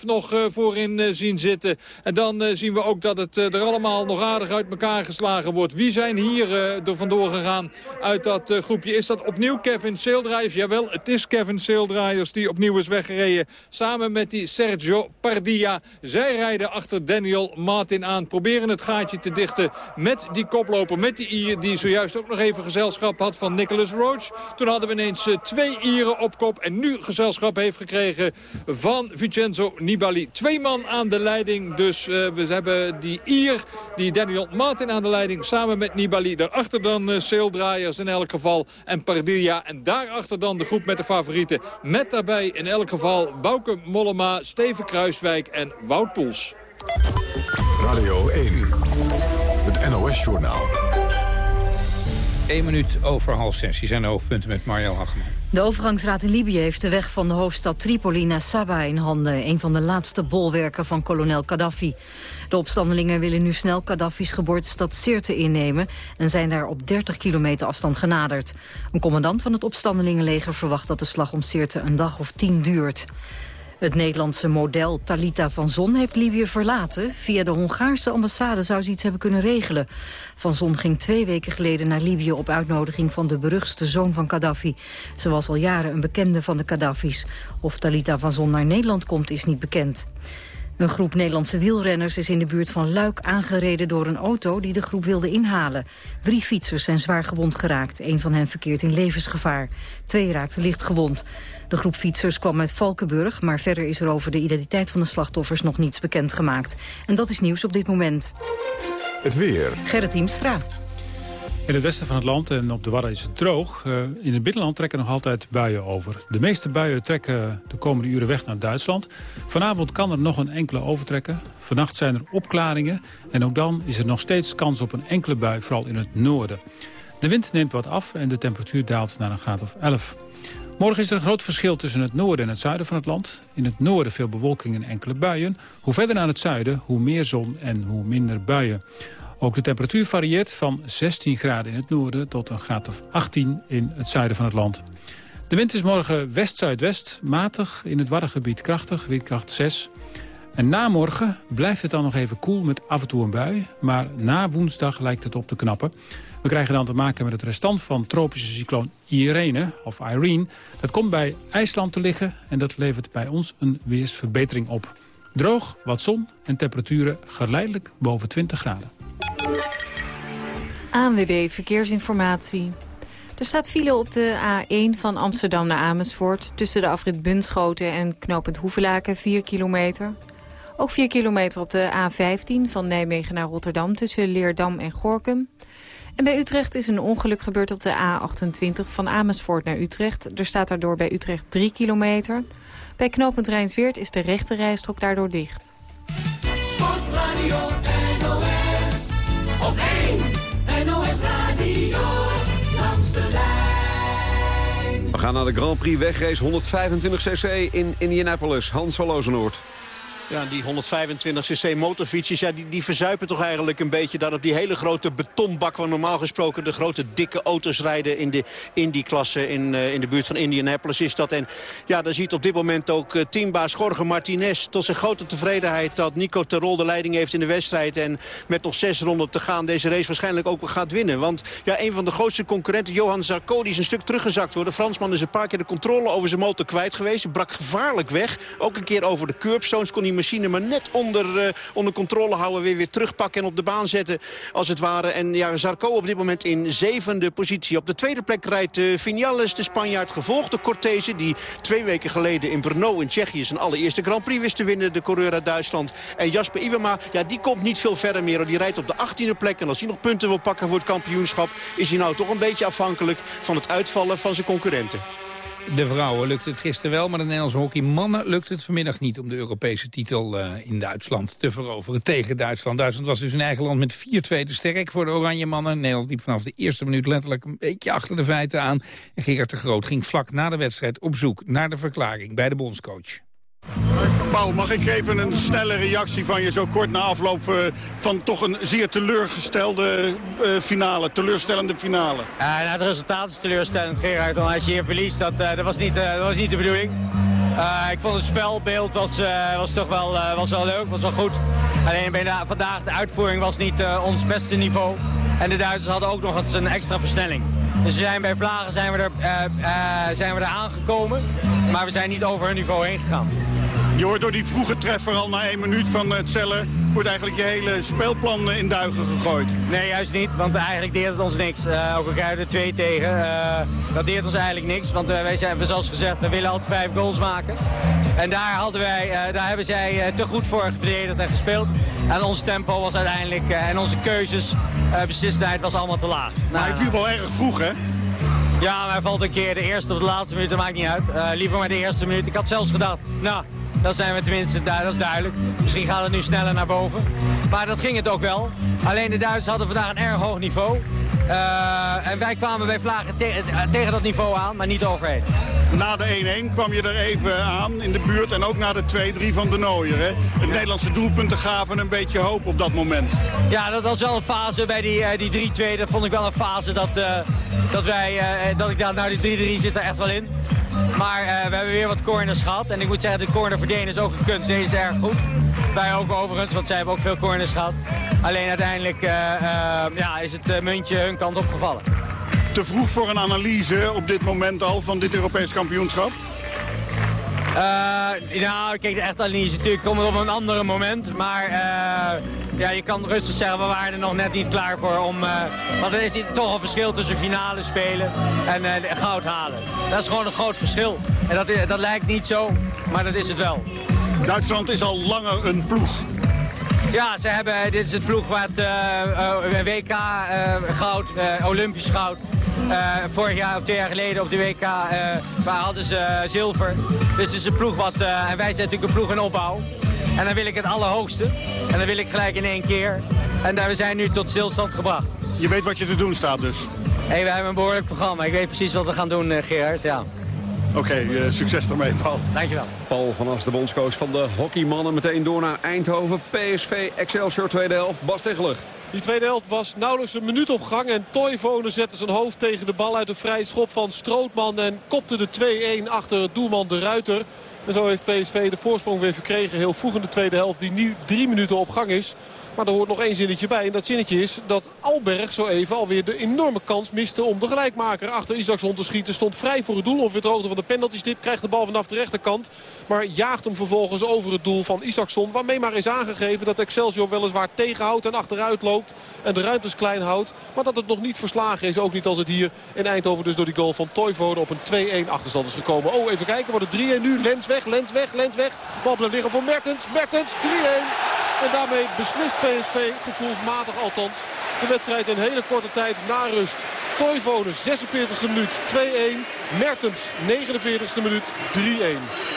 Speaker 9: Nog voorin zien zitten. En dan zien we ook dat het er allemaal nog aardig uit elkaar geslagen wordt. Wie zijn hier er vandoor gegaan uit dat groepje? Is dat opnieuw Kevin Seeldraaiers? Jawel, het is Kevin Seeldraaiers die opnieuw is weggereden. Samen met die Sergio Pardia. Zij rijden achter Daniel Martin aan. Proberen het gaatje te dichten met die koploper. Met die Ier die zojuist ook nog even gezelschap had van Nicholas Roach. Toen hadden we ineens twee Ieren op kop. En nu gezelschap heeft gekregen van Vincenzo Nibali. Twee man aan de leiding. Dus we hebben die Ier, die Daniel Martin aan de leiding. Samen met Nibali. Daarachter dan uh, in elk geval. En Pardilla. En daarachter dan de groep met de favorieten. Met daarbij in elk geval Bouke Mollema, Steven Kruiswijk en Wout Poels.
Speaker 1: Radio 1. Het NOS-journaal.
Speaker 6: 1 minuut over half zes. zijn de hoofdpunten met Mario Hageman.
Speaker 18: De overgangsraad in Libië heeft de weg van de hoofdstad Tripoli naar Saba in handen. Een van de laatste bolwerken van kolonel Gaddafi. De opstandelingen willen nu snel Gaddafi's geboortestad Sirte innemen... en zijn daar op 30 kilometer afstand genaderd. Een commandant van het opstandelingenleger verwacht dat de slag om Sirte een dag of tien duurt. Het Nederlandse model Talita van Zon heeft Libië verlaten. Via de Hongaarse ambassade zou ze iets hebben kunnen regelen. Van Zon ging twee weken geleden naar Libië op uitnodiging van de beruchtste zoon van Gaddafi. Ze was al jaren een bekende van de Gaddafi's. Of Talita van Zon naar Nederland komt is niet bekend. Een groep Nederlandse wielrenners is in de buurt van Luik aangereden door een auto die de groep wilde inhalen. Drie fietsers zijn zwaar gewond geraakt. Een van hen verkeert in levensgevaar. Twee raakten licht gewond. De groep fietsers kwam uit Valkenburg, maar verder is er over de identiteit van de slachtoffers nog niets bekend gemaakt. En dat is nieuws op dit moment.
Speaker 1: Het weer.
Speaker 18: Gerrit Hiemstra.
Speaker 19: In het westen van het land en op de Wadden is het droog. Uh, in het binnenland trekken nog altijd buien over. De meeste buien trekken de komende uren weg naar Duitsland. Vanavond kan er nog een enkele overtrekken. Vannacht zijn er opklaringen. En ook dan is er nog steeds kans op een enkele bui, vooral in het noorden. De wind neemt wat af en de temperatuur daalt naar een graad of 11. Morgen is er een groot verschil tussen het noorden en het zuiden van het land. In het noorden veel bewolking en enkele buien. Hoe verder naar het zuiden, hoe meer zon en hoe minder buien. Ook de temperatuur varieert van 16 graden in het noorden... tot een graad of 18 in het zuiden van het land. De wind is morgen west-zuidwest, matig, in het Waddengebied krachtig, windkracht 6. En na morgen blijft het dan nog even koel met af en toe een bui. Maar na woensdag lijkt het op te knappen. We krijgen dan te maken met het restant van tropische cycloon Irene, of Irene. Dat komt bij IJsland te liggen en dat levert bij ons een weersverbetering op. Droog, wat zon en temperaturen geleidelijk boven 20 graden.
Speaker 5: ANWB Verkeersinformatie. Er staat file op de A1 van Amsterdam naar Amersfoort... tussen de afrit Bunschoten en knooppunt Hoevelaken, 4 kilometer. Ook 4 kilometer op de A15 van Nijmegen naar Rotterdam... tussen Leerdam en Gorkum. En bij Utrecht is een ongeluk gebeurd op de A28 van Amersfoort naar Utrecht. Er staat daardoor bij Utrecht 3 kilometer. Bij knooppunt Rijnsweert is de rechte rijstrook daardoor dicht. Sportradio NOS, op 1
Speaker 15: NOS Radio, langs de lijn. We gaan naar de Grand Prix wegrace 125cc in Indianapolis. Hans van Lozenoord.
Speaker 10: Ja, die 125cc motorfietsjes, ja, die, die verzuipen toch eigenlijk een beetje... daar op die hele grote betonbak waar normaal gesproken de grote dikke auto's rijden... in, de, in die klasse in, uh, in de buurt van Indianapolis is dat. En ja, daar ziet op dit moment ook uh, teambaas Jorge Martinez... tot zijn grote tevredenheid dat Nico Terol de leiding heeft in de wedstrijd... en met nog zes ronden te gaan deze race waarschijnlijk ook gaat winnen. Want ja, een van de grootste concurrenten, Johan Zarco, die is een stuk teruggezakt. Hoor. De Fransman is een paar keer de controle over zijn motor kwijt geweest. Brak gevaarlijk weg. Ook een keer over de curbstones kon hij machine maar net onder, uh, onder controle houden. Weer weer terugpakken en op de baan zetten als het ware. En ja, Zarco op dit moment in zevende positie. Op de tweede plek rijdt uh, Vinales, de Spanjaard, gevolgd door Cortese. Die twee weken geleden in Brno in Tsjechië zijn allereerste Grand Prix wist te winnen. De coureur uit Duitsland. En Jasper Iwema, ja, die komt niet veel verder meer. Die rijdt op de 18e plek. En als hij nog punten wil pakken voor het kampioenschap... is hij nou toch een beetje afhankelijk van het uitvallen van zijn concurrenten.
Speaker 6: De vrouwen lukt het gisteren wel, maar de Nederlandse hockeymannen lukt het vanmiddag niet... om de Europese titel uh, in Duitsland te veroveren tegen Duitsland. Duitsland was dus in eigen land met 4-2 te sterk voor de oranje mannen. Nederland liep vanaf de eerste minuut letterlijk een beetje achter de feiten aan. En Gerard de Groot ging vlak na de wedstrijd op zoek naar de verklaring bij de bondscoach.
Speaker 20: Paul, mag ik even een snelle reactie van je zo kort na afloop uh, van toch een zeer teleurgestelde uh, finale, teleurstellende finale?
Speaker 21: Ja, nou, het resultaat is teleurstellend, Gerard. Want als je hier verliest, dat, uh, dat, was, niet, dat was niet de bedoeling. ik vond het spelbeeld was, was toch wel, was wel leuk, was wel goed. Alleen vandaag de uitvoering was niet ons beste niveau. En de Duitsers hadden ook nog eens een extra versnelling. Dus we zijn bij Vlagen zijn we, er, zijn we er aangekomen, maar we zijn niet over hun niveau heen gegaan.
Speaker 20: Je hoort door die vroege treffer al na één minuut van het Zeller... wordt eigenlijk je hele speelplan in duigen gegooid.
Speaker 21: Nee, juist niet, want eigenlijk deed het ons niks. Uh, ook al krijgen we er twee tegen, uh, dat deed ons eigenlijk niks. Want uh, wij zijn, zoals gezegd, we willen altijd vijf goals maken. En daar, hadden wij, daar hebben zij te goed voor verdedigd en gespeeld. En ons tempo was uiteindelijk, en onze keuzes, beslistheid was allemaal te laag.
Speaker 20: Maar hij viel wel erg vroeg, hè?
Speaker 21: Ja, maar hij valt een keer de eerste of de laatste minuut, dat maakt niet uit. liever maar de eerste minuut. Ik had zelfs gedacht, nou, dan zijn we tenminste, dat is duidelijk. Misschien gaat het nu sneller naar boven. Maar dat ging het ook wel. Alleen de Duitsers hadden vandaag een erg hoog niveau. Uh, en wij kwamen bij Vlagen te eh, tegen dat niveau aan, maar niet overheen.
Speaker 20: Na de 1-1 kwam je er even aan in de buurt en ook na de 2-3 van de Nooier. Hè? Het Nederlandse doelpunten gaven een beetje hoop op dat moment.
Speaker 21: Ja, dat was wel een fase bij die, uh, die 3-2. Dat vond ik wel een fase dat, uh, dat, wij, dat ik dacht, nou die 3-3 zit er echt wel in. Maar we hebben weer wat corners gehad. En ik moet zeggen, de corner verdedigen is ook een kunst. Deze is erg goed. Wij ook overigens, want zij hebben ook veel corners gehad. Alleen uiteindelijk ja, is het muntje hun kant opgevallen.
Speaker 20: Te vroeg voor een analyse op dit moment al van dit Europees kampioenschap?
Speaker 21: Uh, nou, kijk, de echte analyse natuurlijk komt op een ander moment. Maar uh, ja, je kan rustig zeggen, we waren er nog net niet klaar voor. Om, uh, want er is toch een verschil tussen finale spelen en goud halen. Dat is gewoon een groot verschil. En dat, dat lijkt niet zo, maar dat is het wel.
Speaker 20: Duitsland is al langer een ploeg.
Speaker 21: Ja, ze hebben, dit is het ploeg wat WK goud, Olympisch goud. vorig jaar of twee jaar geleden op de WK waar hadden ze zilver. Dus het is een ploeg wat, en wij zijn natuurlijk een ploeg in opbouw. En dan wil ik het allerhoogste. En dan wil ik gelijk in één keer. En daar, we zijn nu tot stilstand gebracht.
Speaker 20: Je weet wat je te doen staat dus?
Speaker 21: Hey, we hebben een behoorlijk programma. Ik weet precies wat we gaan doen, Gerard. Ja.
Speaker 20: Oké, okay, succes ermee, Paul.
Speaker 21: Dankjewel.
Speaker 15: Paul van As, de bondscoach van de hockeymannen. Meteen door naar Eindhoven. PSV, Excelsior, tweede helft. Bas.
Speaker 7: Die tweede helft was nauwelijks een minuut op gang. En Toivonen zette zijn hoofd tegen de bal uit de vrije schop van Strootman. En kopte de 2-1 achter het doelman de Ruiter. En zo heeft PSV de voorsprong weer verkregen. Heel vroeg in de tweede helft die nu drie minuten op gang is. Maar er hoort nog één zinnetje bij. En dat zinnetje is dat Alberg zo even alweer de enorme kans miste om de gelijkmaker achter Isaacson te schieten. Stond vrij voor het doel. Ongeveer de hoogte van de penaltystip. Krijgt de bal vanaf de rechterkant. Maar jaagt hem vervolgens over het doel van Isaacson. Waarmee maar is aangegeven dat Excelsior weliswaar tegenhoudt en achteruit loopt. En de ruimtes klein houdt. Maar dat het nog niet verslagen is. Ook niet als het hier in Eindhoven dus door die goal van Toivonen op een 2-1 achterstand is gekomen. Oh, even kijken. Wordt het 3-1 nu. Lens weg, Lens weg, Lens weg. Bal blijft liggen voor Mertens. Mertens 3-1. En daarmee beslist PSV, gevoelsmatig althans, de wedstrijd in hele korte tijd na rust. Toivonen 46e minuut 2-1. Mertens 49e minuut 3-1.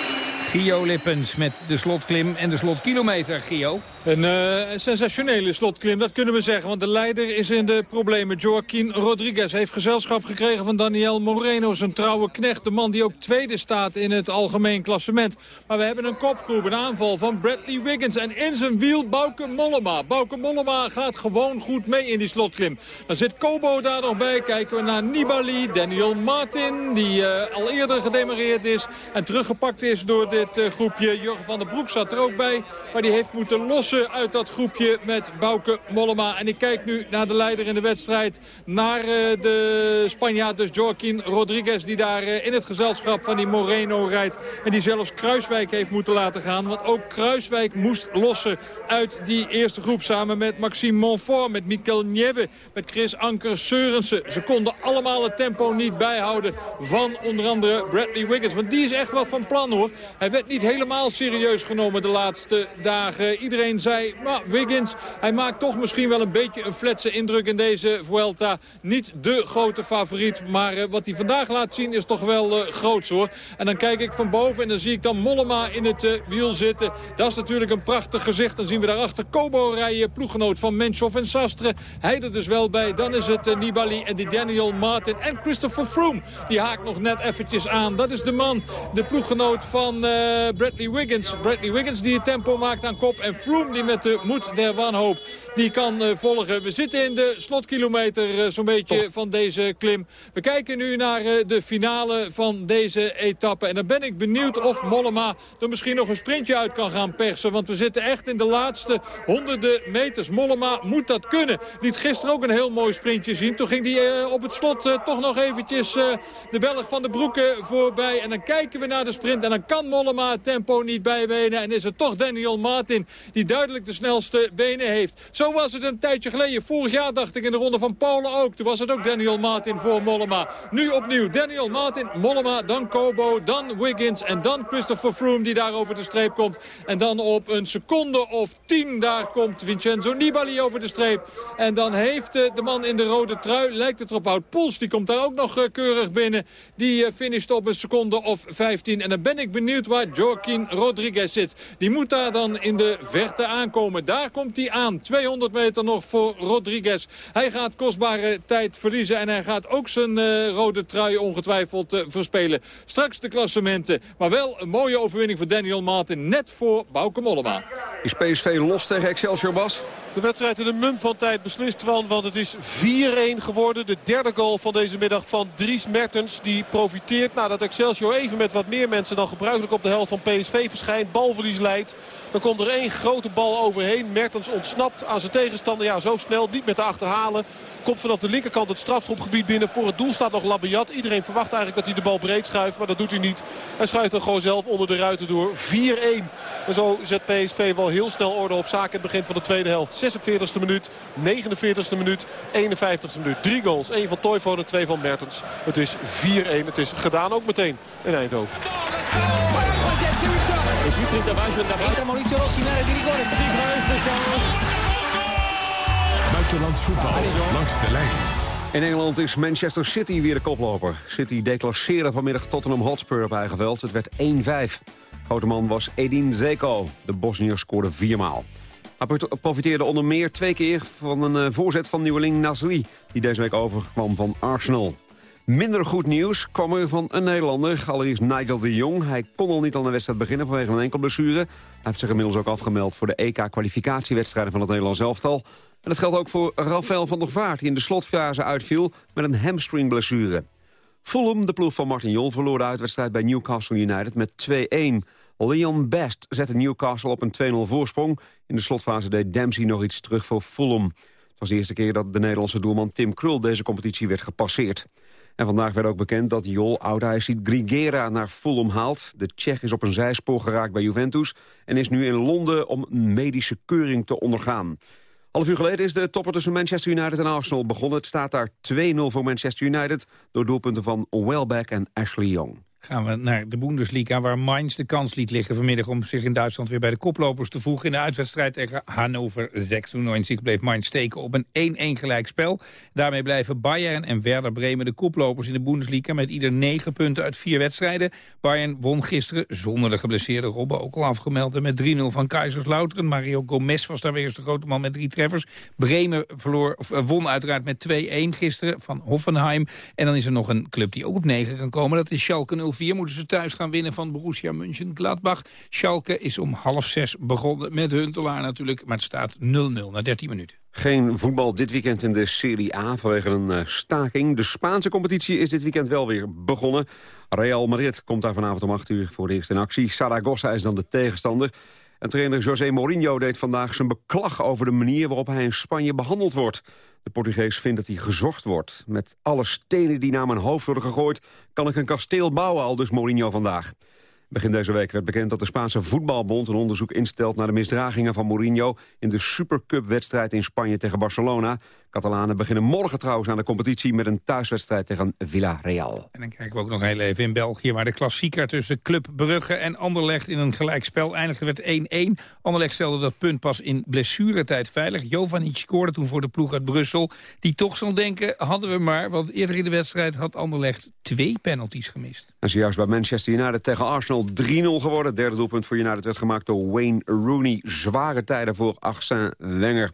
Speaker 6: Gio Lippens met de slotklim en de slotkilometer, Gio.
Speaker 9: Een uh, sensationele slotklim, dat kunnen we zeggen. Want de leider is in de problemen. Joaquin Rodriguez heeft gezelschap gekregen van Daniel Moreno. Zijn trouwe knecht, de man die ook tweede staat in het algemeen klassement. Maar we hebben een kopgroep, een aanval van Bradley Wiggins. En in zijn wiel Bauke Mollema. Bauke Mollema gaat gewoon goed mee in die slotklim. Dan zit Kobo daar nog bij. Kijken we naar Nibali, Daniel Martin, die uh, al eerder gedemareerd is. En teruggepakt is door de dit eh, groepje. Jurgen van der Broek zat er ook bij. Maar die heeft moeten lossen uit dat groepje met Bouke Mollema. En ik kijk nu naar de leider in de wedstrijd. Naar eh, de Spanjaard, dus Joaquin Rodriguez. Die daar eh, in het gezelschap van die Moreno rijdt. En die zelfs Kruiswijk heeft moeten laten gaan. Want ook Kruiswijk moest lossen uit die eerste groep. Samen met Maxime Monfort, met Mikkel Niebbe, met Chris Anker Seurensen. Ze konden allemaal het tempo niet bijhouden van onder andere Bradley Wiggins. Want die is echt wat van plan hoor. Werd niet helemaal serieus genomen de laatste dagen. Iedereen zei, maar Wiggins, hij maakt toch misschien wel een beetje een fletse indruk in deze Vuelta. Niet de grote favoriet, maar uh, wat hij vandaag laat zien is toch wel uh, groots hoor. En dan kijk ik van boven en dan zie ik dan Mollema in het uh, wiel zitten. Dat is natuurlijk een prachtig gezicht. Dan zien we daarachter Kobo rijden, ploeggenoot van Menschov en Sastre. Hij er dus wel bij. Dan is het Nibali en die Daniel Martin en Christopher Froome. Die haakt nog net eventjes aan. Dat is de man, de ploeggenoot van... Bradley Wiggins. Bradley Wiggins die het tempo maakt aan kop. En Froome die met de moed der wanhoop die kan volgen. We zitten in de slotkilometer zo'n beetje van deze klim. We kijken nu naar de finale van deze etappe. En dan ben ik benieuwd of Mollema er misschien nog een sprintje uit kan gaan persen. Want we zitten echt in de laatste honderden meters. Mollema moet dat kunnen. Liet gisteren ook een heel mooi sprintje zien. Toen ging hij op het slot toch nog eventjes de Belg van de Broeken voorbij. En dan kijken we naar de sprint. En dan kan Mollema het tempo niet bijbenen. En is het toch Daniel Martin die duidelijk de snelste benen heeft. Zo was het een tijdje geleden. Vorig jaar dacht ik in de ronde van Polen ook. Toen was het ook Daniel Martin voor Mollema. Nu opnieuw Daniel Martin, Mollema, dan Kobo, dan Wiggins en dan Christopher Froome die daar over de streep komt. En dan op een seconde of tien daar komt Vincenzo Nibali over de streep. En dan heeft de man in de rode trui, lijkt het erop, Wout Poels, die komt daar ook nog keurig binnen. Die uh, finisht op een seconde of 15. En dan ben ik benieuwd waar Joaquin Rodriguez zit. Die moet daar dan in de verte aankomen. Daar komt hij aan. 200 meter nog voor Rodriguez. Hij gaat kostbare tijd verliezen. En hij gaat ook zijn uh, rode trui ongetwijfeld uh, verspelen. Straks de klassementen. Maar wel een mooie overwinning voor Daniel Martin. Net voor Bauke Mollema.
Speaker 15: Is PSV los tegen Excelsior Bas?
Speaker 7: De wedstrijd in de mum van tijd beslist, Twan. Want het is 4-1 geworden. De derde goal van deze middag van Dries Mertens. Die profiteert nadat Excelsior even met wat meer mensen dan gebruikelijk op de helft van PSV verschijnt. Balverlies leidt. Dan komt er één grote bal overheen. Mertens ontsnapt aan zijn tegenstander. Ja, zo snel. Niet met de achterhalen. Komt vanaf de linkerkant het strafschopgebied binnen. Voor het doel staat nog Labiat. Iedereen verwacht eigenlijk dat hij de bal breed schuift. Maar dat doet hij niet. Hij schuift dan gewoon zelf onder de ruiten door. 4-1. En zo zet PSV wel heel snel orde op zaken in het begin van de tweede helft. 46e minuut, 49e minuut, 51e minuut. Drie goals. één van Toivonen en twee van Mertens. Het is 4-1. Het is gedaan ook meteen in Eindhoven.
Speaker 1: Voetbal langs de lijn.
Speaker 15: In Engeland is Manchester City weer de koploper. City declasseerde vanmiddag Tottenham Hotspur op eigen veld. Het werd 1-5. Grote man was Edin Zeko. De Bosnier scoorde viermaal. Hij profiteerde onder meer twee keer van een eh, voorzet van nieuweling Nasri... die deze week overkwam van Arsenal. Minder goed nieuws kwam er van een Nederlander, allereerst Nigel de Jong. Hij kon al niet aan de wedstrijd beginnen vanwege een enkel blessure. Hij heeft zich inmiddels ook afgemeld voor de EK-kwalificatiewedstrijden van het Nederlands elftal. En dat geldt ook voor Rafael van der Vaart, die in de slotfase uitviel met een hamstringblessure. Fulham, de ploeg van Martin Jol, verloor de uitwedstrijd bij Newcastle United met 2-1. Leon Best zette Newcastle op een 2-0 voorsprong. In de slotfase deed Dempsey nog iets terug voor Fulham. Het was de eerste keer dat de Nederlandse doelman Tim Krul deze competitie werd gepasseerd. En vandaag werd ook bekend dat Jol Oudhuis Grigera naar Fulham haalt. De Tsjech is op een zijspoor geraakt bij Juventus... en is nu in Londen om een medische keuring te ondergaan. Half uur geleden is de topper tussen Manchester United en Arsenal begonnen. Het staat daar 2-0 voor Manchester United... door doelpunten van Welbeck en Ashley Young
Speaker 6: gaan we naar de Bundesliga... waar Mainz de kans liet liggen vanmiddag om zich in Duitsland weer bij de koplopers te voegen. In de uitwedstrijd tegen Hannover 96 bleef Mainz steken op een 1-1 gelijkspel. Daarmee blijven Bayern en Werder Bremen de koplopers in de Bundesliga... met ieder 9 punten uit vier wedstrijden. Bayern won gisteren zonder de geblesseerde Robben ook al afgemeld... met 3-0 van Kaiserslautern. Mario Gomez was daar weer eens de grote man met drie treffers. Bremen verloor, of, eh, won uiteraard met 2-1 gisteren van Hoffenheim. En dan is er nog een club die ook op 9 kan komen. Dat is Schalke 0 04 moeten ze thuis gaan winnen van Borussia Mönchengladbach. Schalke is om half zes begonnen met Huntelaar natuurlijk. Maar het staat 0-0 na 13 minuten.
Speaker 15: Geen voetbal dit weekend in de Serie A vanwege een uh, staking. De Spaanse competitie is dit weekend wel weer begonnen. Real Madrid komt daar vanavond om 8 uur voor de eerste in actie. Saragossa is dan de tegenstander. En trainer José Mourinho deed vandaag zijn beklag over de manier waarop hij in Spanje behandeld wordt. De Portugees vindt dat hij gezocht wordt. Met alle stenen die naar mijn hoofd worden gegooid... kan ik een kasteel bouwen, al dus Mourinho vandaag. Begin deze week werd bekend dat de Spaanse voetbalbond een onderzoek instelt naar de misdragingen van Mourinho in de Supercup-wedstrijd in Spanje tegen Barcelona. Catalanen beginnen morgen trouwens aan de competitie met een thuiswedstrijd tegen Villarreal.
Speaker 6: En dan kijken we ook nog heel even in België, waar de klassieker tussen Club Brugge en Anderlecht in een gelijkspel eindigde werd 1-1. Anderlecht stelde dat punt pas in blessuretijd veilig. Jovanic scoorde toen voor de ploeg uit Brussel. Die toch zal denken, hadden we maar, want eerder in de wedstrijd had Anderlecht twee penalties gemist.
Speaker 15: En zojuist bij Manchester United tegen Arsenal 3-0 geworden. Derde doelpunt voor United werd gemaakt door Wayne Rooney. Zware tijden voor Arsène Wenger.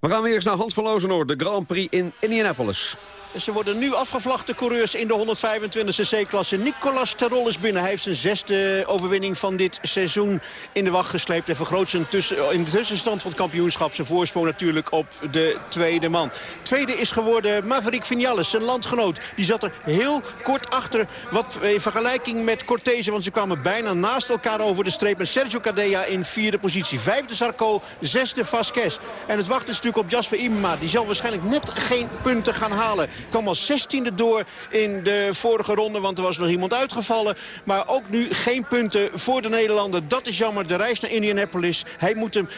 Speaker 15: We gaan weer eens naar Hans van Lozenoord, de Grand Prix in Indianapolis.
Speaker 10: Ze worden nu afgevlachte coureurs in de 125e C-klasse. Nicolas Terol is binnen. Hij heeft zijn zesde overwinning van dit seizoen in de wacht gesleept. En vergroot zijn tussen, in de tussenstand van het kampioenschap zijn voorsprong natuurlijk op de tweede man. Tweede is geworden Maverick Vinales, zijn landgenoot. Die zat er heel kort achter. Wat in vergelijking met Cortese, want ze kwamen bijna naast elkaar over de streep. En Sergio Cadea in vierde positie. Vijfde Zarco, zesde Vasquez. En het wacht is natuurlijk op Jasper Imema. Die zal waarschijnlijk net geen punten gaan halen. Kwam als zestiende door in de vorige ronde, want er was nog iemand uitgevallen. Maar ook nu geen punten voor de Nederlander. Dat is jammer. De reis naar Indianapolis. Hij moet hem,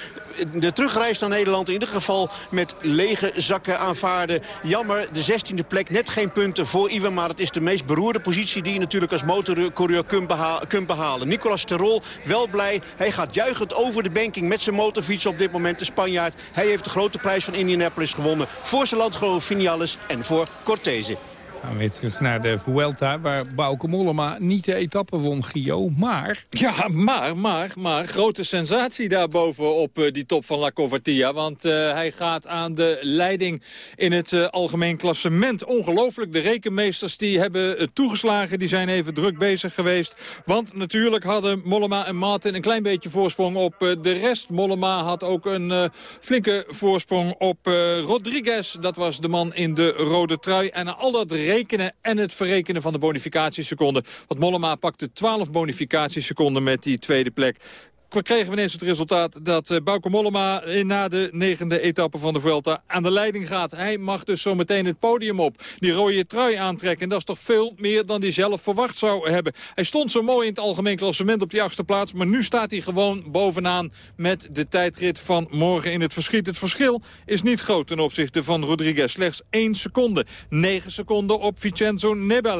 Speaker 10: de terugreis naar Nederland in ieder geval met lege zakken aanvaarden. Jammer, de zestiende plek. Net geen punten voor Iwan, maar het is de meest beroerde positie die je natuurlijk als motorcoureur kunt behalen. Nicolas Terol, wel blij. Hij gaat juichend over de banking met zijn motorfiets op dit moment, de Spanjaard. Hij heeft de grote prijs van Indianapolis gewonnen. Voor landgenoot Vinales en voor Cortese.
Speaker 6: Gaan we weer terug naar de Vuelta, waar Bauke Mollema niet de etappe won, Gio. Maar...
Speaker 9: Ja, maar, maar, maar, grote sensatie daarboven op uh, die top van La Covatia. Want uh, hij gaat aan de leiding in het uh, algemeen klassement. Ongelooflijk, de rekenmeesters die hebben toegeslagen. Die zijn even druk bezig geweest. Want natuurlijk hadden Mollema en Martin een klein beetje voorsprong op de rest. Mollema had ook een flinke voorsprong op Rodriguez. Dat was de man in de rode trui. En al dat en het verrekenen van de bonificatieseconden. Want Mollema pakte 12 bonificatieseconden met die tweede plek kregen we ineens het resultaat dat uh, Bauke Mollema na de negende etappe van de Vuelta aan de leiding gaat. Hij mag dus zo meteen het podium op. Die rode trui aantrekken. En dat is toch veel meer dan hij zelf verwacht zou hebben. Hij stond zo mooi in het algemeen klassement op die achtste plaats. Maar nu staat hij gewoon bovenaan met de tijdrit van morgen in het verschiet. Het verschil is niet groot ten opzichte van Rodriguez. Slechts 1 seconde. 9 seconden op Vincenzo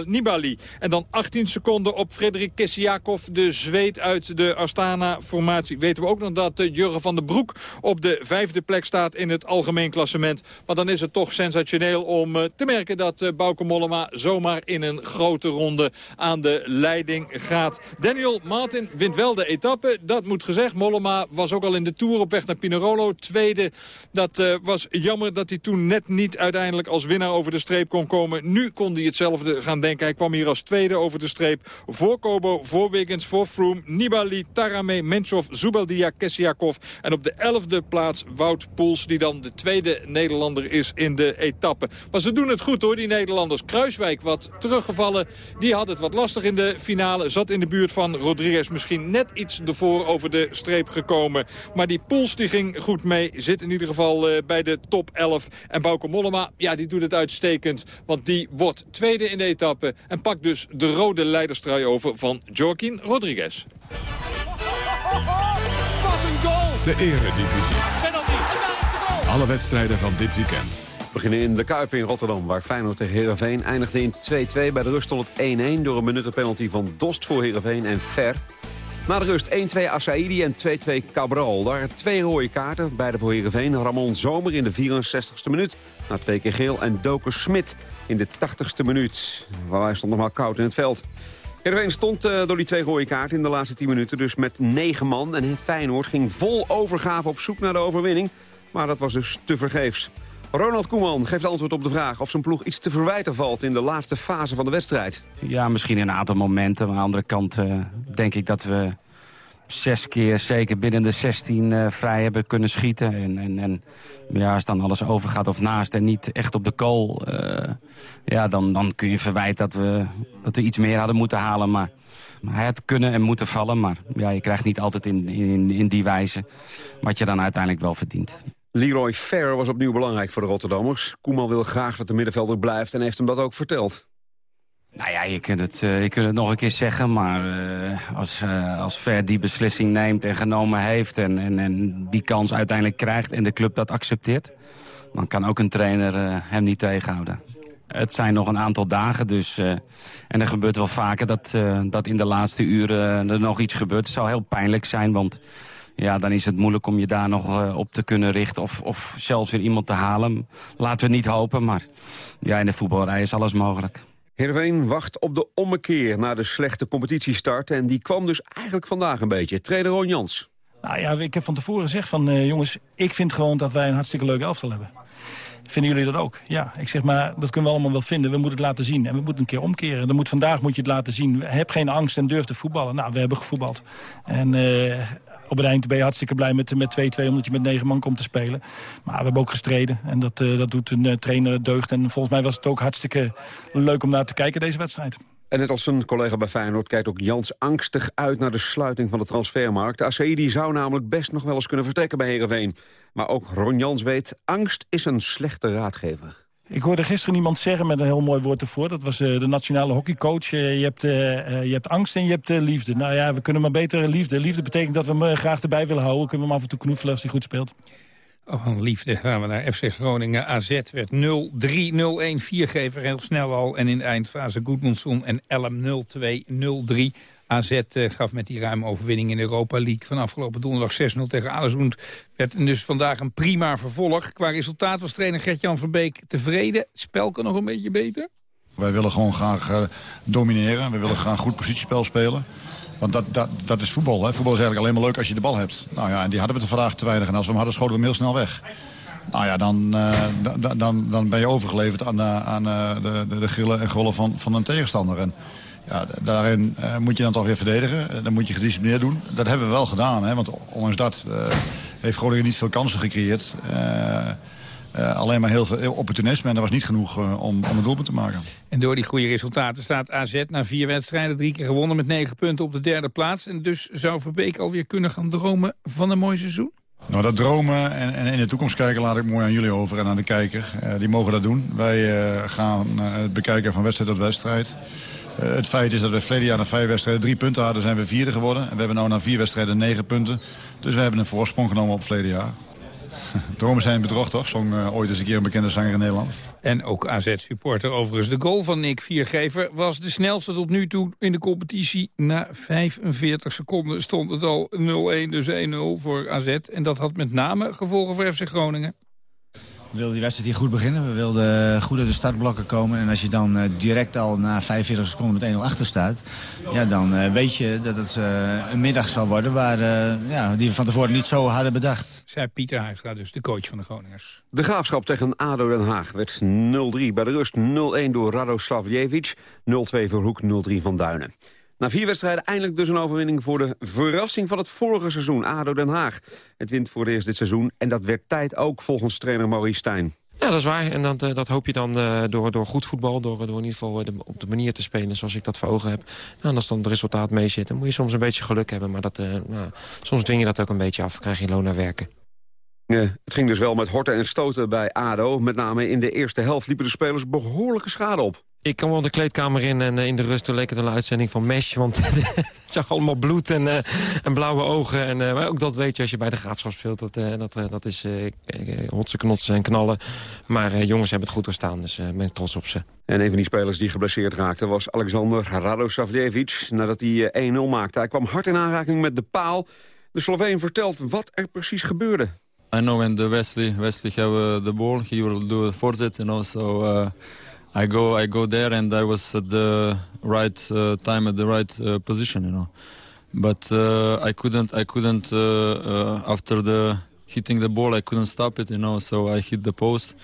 Speaker 9: Nibali. En dan 18 seconden op Frederik Kessiakov, de zweet uit de Astana voor weten we ook nog dat uh, Jurgen van den Broek op de vijfde plek staat in het algemeen klassement. Maar dan is het toch sensationeel om uh, te merken dat uh, Bauke Mollema zomaar in een grote ronde aan de leiding gaat. Daniel Martin wint wel de etappe, dat moet gezegd. Mollema was ook al in de Tour op weg naar Pinerolo. Tweede, dat was jammer dat hij toen net niet uiteindelijk als winnaar over de streep kon komen. Nu kon hij hetzelfde gaan denken. Hij kwam hier als tweede over de streep. Voor Kobo, voor Wiggins, voor Froome, Nibali, Tarame, Mensch Khrushchev, Zubeldia, Kessiakov. En op de elfde plaats Wout Poels, die dan de tweede Nederlander is in de etappe. Maar ze doen het goed hoor, die Nederlanders. Kruiswijk wat teruggevallen. Die had het wat lastig in de finale. Zat in de buurt van Rodriguez misschien net iets ervoor over de streep gekomen. Maar die Poels die ging goed mee. Zit in ieder geval uh, bij de top 11. En Bauke Mollema, ja, die doet het uitstekend. Want die wordt tweede in de etappe. En pakt dus de rode leiderstrui over van Joaquin Rodriguez.
Speaker 1: Wat een goal! De eredivisie. Alle wedstrijden van dit weekend.
Speaker 15: We beginnen in de Kuip in Rotterdam, waar Feyenoord tegen Heerenveen eindigde in 2-2. Bij de rust stond het 1-1 door een penalty van Dost voor Heerenveen en Ver. Na de rust 1-2 Asaidi en 2-2 Cabral. Daar twee rode kaarten, beide voor Heerenveen. Ramon Zomer in de 64ste minuut, na twee keer geel. En Doker Smit in de 80ste minuut. Waar hij stond nog maar koud in het veld. Heerenveen stond uh, door die twee rode kaarten in de laatste 10 minuten. Dus met 9 man. En Feyenoord ging vol overgave op zoek naar de overwinning. Maar dat was dus te vergeefs. Ronald Koeman geeft antwoord op de vraag of zijn ploeg iets te verwijten valt in de laatste fase van de wedstrijd.
Speaker 12: Ja, misschien een aantal momenten. Maar aan de andere kant uh, denk ik dat we zes keer zeker binnen de 16 uh, vrij hebben kunnen schieten. En, en, en ja, als dan alles overgaat of naast en niet echt op de kool... Uh, ja, dan, dan kun je verwijten dat we, dat we iets meer hadden moeten halen. Maar, maar hij had kunnen en moeten vallen. Maar ja, je krijgt niet altijd in, in, in die wijze wat je dan uiteindelijk wel verdient.
Speaker 15: Leroy Fair was opnieuw belangrijk voor de Rotterdammers. Koeman wil graag dat de middenvelder blijft en heeft hem dat ook verteld.
Speaker 12: Nou ja, je kunt het, uh, je kunt het nog een keer zeggen, maar uh, als, uh, als Ver die beslissing neemt en genomen heeft... En, en, en die kans uiteindelijk krijgt en de club dat accepteert... dan kan ook een trainer hem niet tegenhouden. Het zijn nog een aantal dagen, dus, en er gebeurt wel vaker dat, dat in de laatste uren er nog iets gebeurt. Het zou heel pijnlijk zijn, want ja, dan is het moeilijk om je daar nog op te kunnen richten... Of, of zelfs weer iemand te halen. Laten we niet hopen, maar ja, in de voetbalrij is alles mogelijk.
Speaker 15: Heerenveen wacht op de ommekeer na de slechte competitiestart. En die kwam dus eigenlijk vandaag een beetje. Trainer Ron Jans.
Speaker 17: Nou ja, ik heb van tevoren gezegd van... Uh, jongens, ik vind gewoon dat wij een hartstikke leuke elftal hebben. Vinden jullie dat ook? Ja, ik zeg maar, dat kunnen we allemaal wel vinden. We moeten het laten zien en we moeten een keer omkeren. Dan moet, vandaag moet je het laten zien. Heb geen angst en durf te voetballen. Nou, we hebben gevoetbald. En uh, op het eind ben je hartstikke blij met 2-2, omdat je met negen man komt te spelen. Maar we hebben ook gestreden en dat, uh, dat doet een uh, trainer deugd. En volgens mij was het ook hartstikke leuk om naar te kijken, deze wedstrijd.
Speaker 15: En net als zijn collega bij Feyenoord kijkt ook Jans angstig uit naar de sluiting van de transfermarkt. De zou namelijk best nog wel eens kunnen vertrekken bij Heerenveen. Maar ook Ron Jans weet, angst is een slechte raadgever.
Speaker 17: Ik hoorde gisteren iemand zeggen met een heel mooi woord ervoor. Dat was uh, de nationale hockeycoach. Uh, je, hebt, uh, je hebt angst en je hebt liefde. Nou ja, we kunnen maar beter liefde. Liefde betekent dat we hem graag erbij willen houden. Kunnen we hem af en toe knuffelen als hij goed speelt.
Speaker 6: Oh, liefde gaan we naar FC Groningen. AZ werd 0-3, 0-1, viergever heel snel al. En in de eindfase Goedmondson en Elm 0-2, 0-3. AZ uh, gaf met die ruime overwinning in de Europa League... van afgelopen donderdag 6-0 tegen Alesund. Werd dus vandaag een prima vervolg. Qua resultaat was trainer Gert-Jan Verbeek tevreden. Spel kan nog een beetje beter?
Speaker 14: Wij willen gewoon graag uh, domineren. We willen graag goed positiespel spelen. Want dat, dat, dat is voetbal. Hè? Voetbal is eigenlijk alleen maar leuk als je de bal hebt. Nou ja, en die hadden we vandaag te weinig. En als we hem hadden, schoten we hem heel snel weg. Nou ja, dan, uh, dan, dan ben je overgeleverd aan, uh, aan uh, de, de grillen en gollen van, van een tegenstander. En ja, daarin moet je dan toch weer verdedigen. Dan moet je gedisciplineerd doen. Dat hebben we wel gedaan. Hè? Want ondanks dat heeft Groningen niet veel kansen gecreëerd. Alleen maar heel veel opportunisme en dat was niet genoeg om, om een doelpunt te maken.
Speaker 6: En door die goede resultaten staat AZ na vier wedstrijden... drie keer gewonnen met negen punten op de derde plaats. En dus zou Verbeek alweer kunnen gaan dromen van een mooi seizoen?
Speaker 14: Nou, dat dromen en, en in de toekomst kijken laat ik mooi aan jullie over en aan de kijker. Die mogen dat doen. Wij gaan het bekijken van wedstrijd tot wedstrijd. Het feit is dat we verleden jaar na vijf wedstrijden drie punten hadden... zijn we vierde geworden. En we hebben nu na vier wedstrijden negen punten. Dus we hebben een voorsprong genomen op verleden jaar. Dromen zijn bedrog, toch? Zong uh, ooit eens een keer een bekende zanger in Nederland.
Speaker 6: En ook AZ-supporter overigens. De goal van Nick Viergever was de snelste tot nu toe in de competitie. Na 45 seconden stond het al 0-1, dus 1-0 voor AZ. En dat had met name gevolgen voor FC Groningen.
Speaker 13: We wilden die wedstrijd hier goed beginnen. We wilden goed uit de startblokken komen. En als je dan uh, direct al na 45 seconden met 1-0 achter staat... Ja, dan uh, weet je dat het uh, een middag zal worden... Waar, ja, die we van tevoren niet zo hadden bedacht.
Speaker 6: Zij Pieter Huistra, dus de coach van de Groningers.
Speaker 15: De Graafschap tegen ADO Den Haag werd 0-3. Bij de rust 0-1 door Rado Slavjevic. 0-2 voor Hoek, 0-3 van Duinen. Na vier wedstrijden eindelijk dus een overwinning voor de verrassing van het vorige seizoen, ADO Den Haag. Het wint voor het eerst dit seizoen en dat werd tijd ook volgens trainer Maurice Stijn.
Speaker 22: Ja, dat is waar. En dat, dat hoop je dan uh, door, door goed voetbal, door, door in ieder geval de, op de manier te spelen zoals ik dat voor ogen heb. Nou, en als dan het resultaat mee zit, dan moet je soms een beetje geluk hebben. Maar dat, uh, nou, soms dwing je dat ook een beetje af, krijg je loon naar werken.
Speaker 15: Het ging dus wel met horten en stoten bij ADO. Met name in de eerste helft liepen de spelers behoorlijke schade op.
Speaker 22: Ik kwam wel de kleedkamer in en uh, in de rust toen leek het een uitzending van Mesh. Want het zag allemaal bloed en, uh, en blauwe ogen. En, uh, maar ook dat weet je als je bij de graafschap speelt. Dat, dat, dat is hotse knotsen en knallen. Maar jongens hebben het goed doorstaan, dus ben ik trots op ze.
Speaker 15: En een van die spelers die geblesseerd raakte was Alexander Radosavljevic. Nadat hij 1-0 maakte. Hij kwam hard in aanraking met de paal. De Sloveen vertelt wat er precies gebeurde.
Speaker 23: I know when the Wesley, Wesley have the ball, he will do a forset and also... I go I go there and I was at the right uh, time at the right uh, position, you know. But uh, I couldn't I couldn't after the hitting the ball I couldn't stop it, you know. So I hit the post.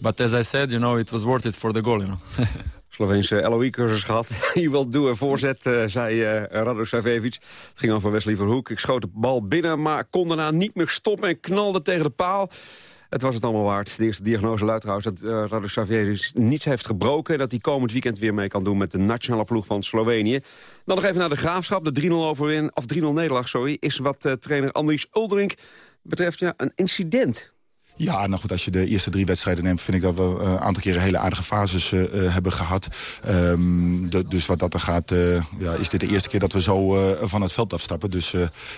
Speaker 23: But as I said, you know, it was worth it for the goal, you know.
Speaker 15: Sloveense LOE-cursus gehad. Je wilt doen een voorzet, uh, zei uh, Rado Savevic. Het ging over Wesley Verhoek. Ik schoot de bal binnen, maar kon daarna niet meer stoppen... en knalde tegen de paal. Het was het allemaal waard. De eerste diagnose luidt trouwens dat uh, Rado Savieric niets heeft gebroken... en dat hij komend weekend weer mee kan doen met de nationale ploeg van Slovenië. Dan nog even naar de Graafschap. De 3-0 overwin, of 3-0 nederlaag, sorry, is wat uh, trainer Andries Uldering betreft ja, een incident.
Speaker 24: Ja, nou goed, als je de eerste drie wedstrijden neemt... vind ik dat we een uh, aantal keren hele aardige fases hebben gehad. De, dus wat dat er gaat, ja, is dit de eerste keer dat we zo van het veld afstappen. Dus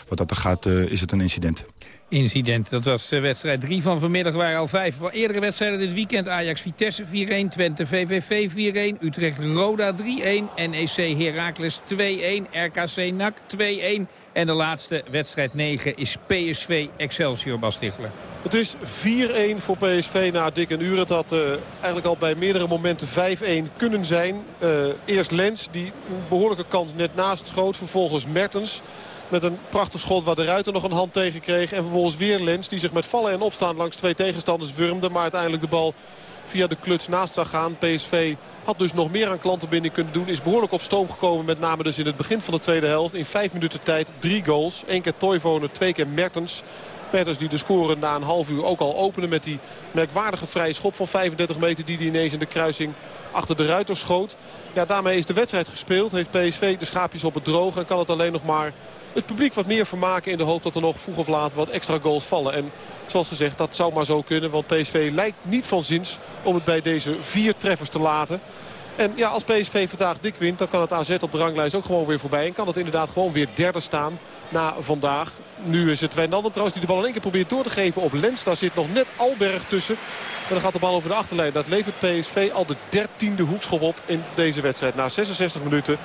Speaker 24: wat dat er gaat, is het een incident
Speaker 6: incident. Dat was wedstrijd 3 van vanmiddag. waren al vijf van eerdere wedstrijden dit weekend. Ajax Vitesse 4-1, Twente VVV 4-1, Utrecht Roda 3-1, NEC Heracles 2-1, RKC NAC 2-1. En de laatste wedstrijd 9 is PSV Excelsior Bas
Speaker 7: Het is 4-1 voor PSV na dik een uur. Het had uh, eigenlijk al bij meerdere momenten 5-1 kunnen zijn. Uh, eerst Lens die een behoorlijke kans net naast schoot. Vervolgens Mertens. Met een prachtig schot waar de Ruiter nog een hand tegen kreeg. En vervolgens weer Lens die zich met vallen en opstaan langs twee tegenstanders wurmde. Maar uiteindelijk de bal via de kluts naast zag gaan. PSV had dus nog meer aan klantenbinding kunnen doen. Is behoorlijk op stoom gekomen. Met name dus in het begin van de tweede helft. In vijf minuten tijd drie goals. Eén keer Toivonen, twee keer Mertens. Mertens die de score na een half uur ook al opende met die merkwaardige vrije schop van 35 meter. Die hij ineens in de kruising achter de ruiter schoot. Ja, daarmee is de wedstrijd gespeeld. Heeft PSV de schaapjes op het droog. En kan het alleen nog maar het publiek wat meer vermaken in de hoop dat er nog vroeg of laat wat extra goals vallen. En zoals gezegd, dat zou maar zo kunnen. Want PSV lijkt niet van zins om het bij deze vier treffers te laten. En ja, als PSV vandaag dik wint, dan kan het AZ op de ranglijst ook gewoon weer voorbij. En kan het inderdaad gewoon weer derde staan na vandaag. Nu is het Wijnaldum trouwens die de bal in één keer probeert door te geven op Lens. Daar zit nog net Alberg tussen. En dan gaat de bal over de achterlijn. Dat levert PSV al de dertiende hoekschop op in deze wedstrijd. Na 66 minuten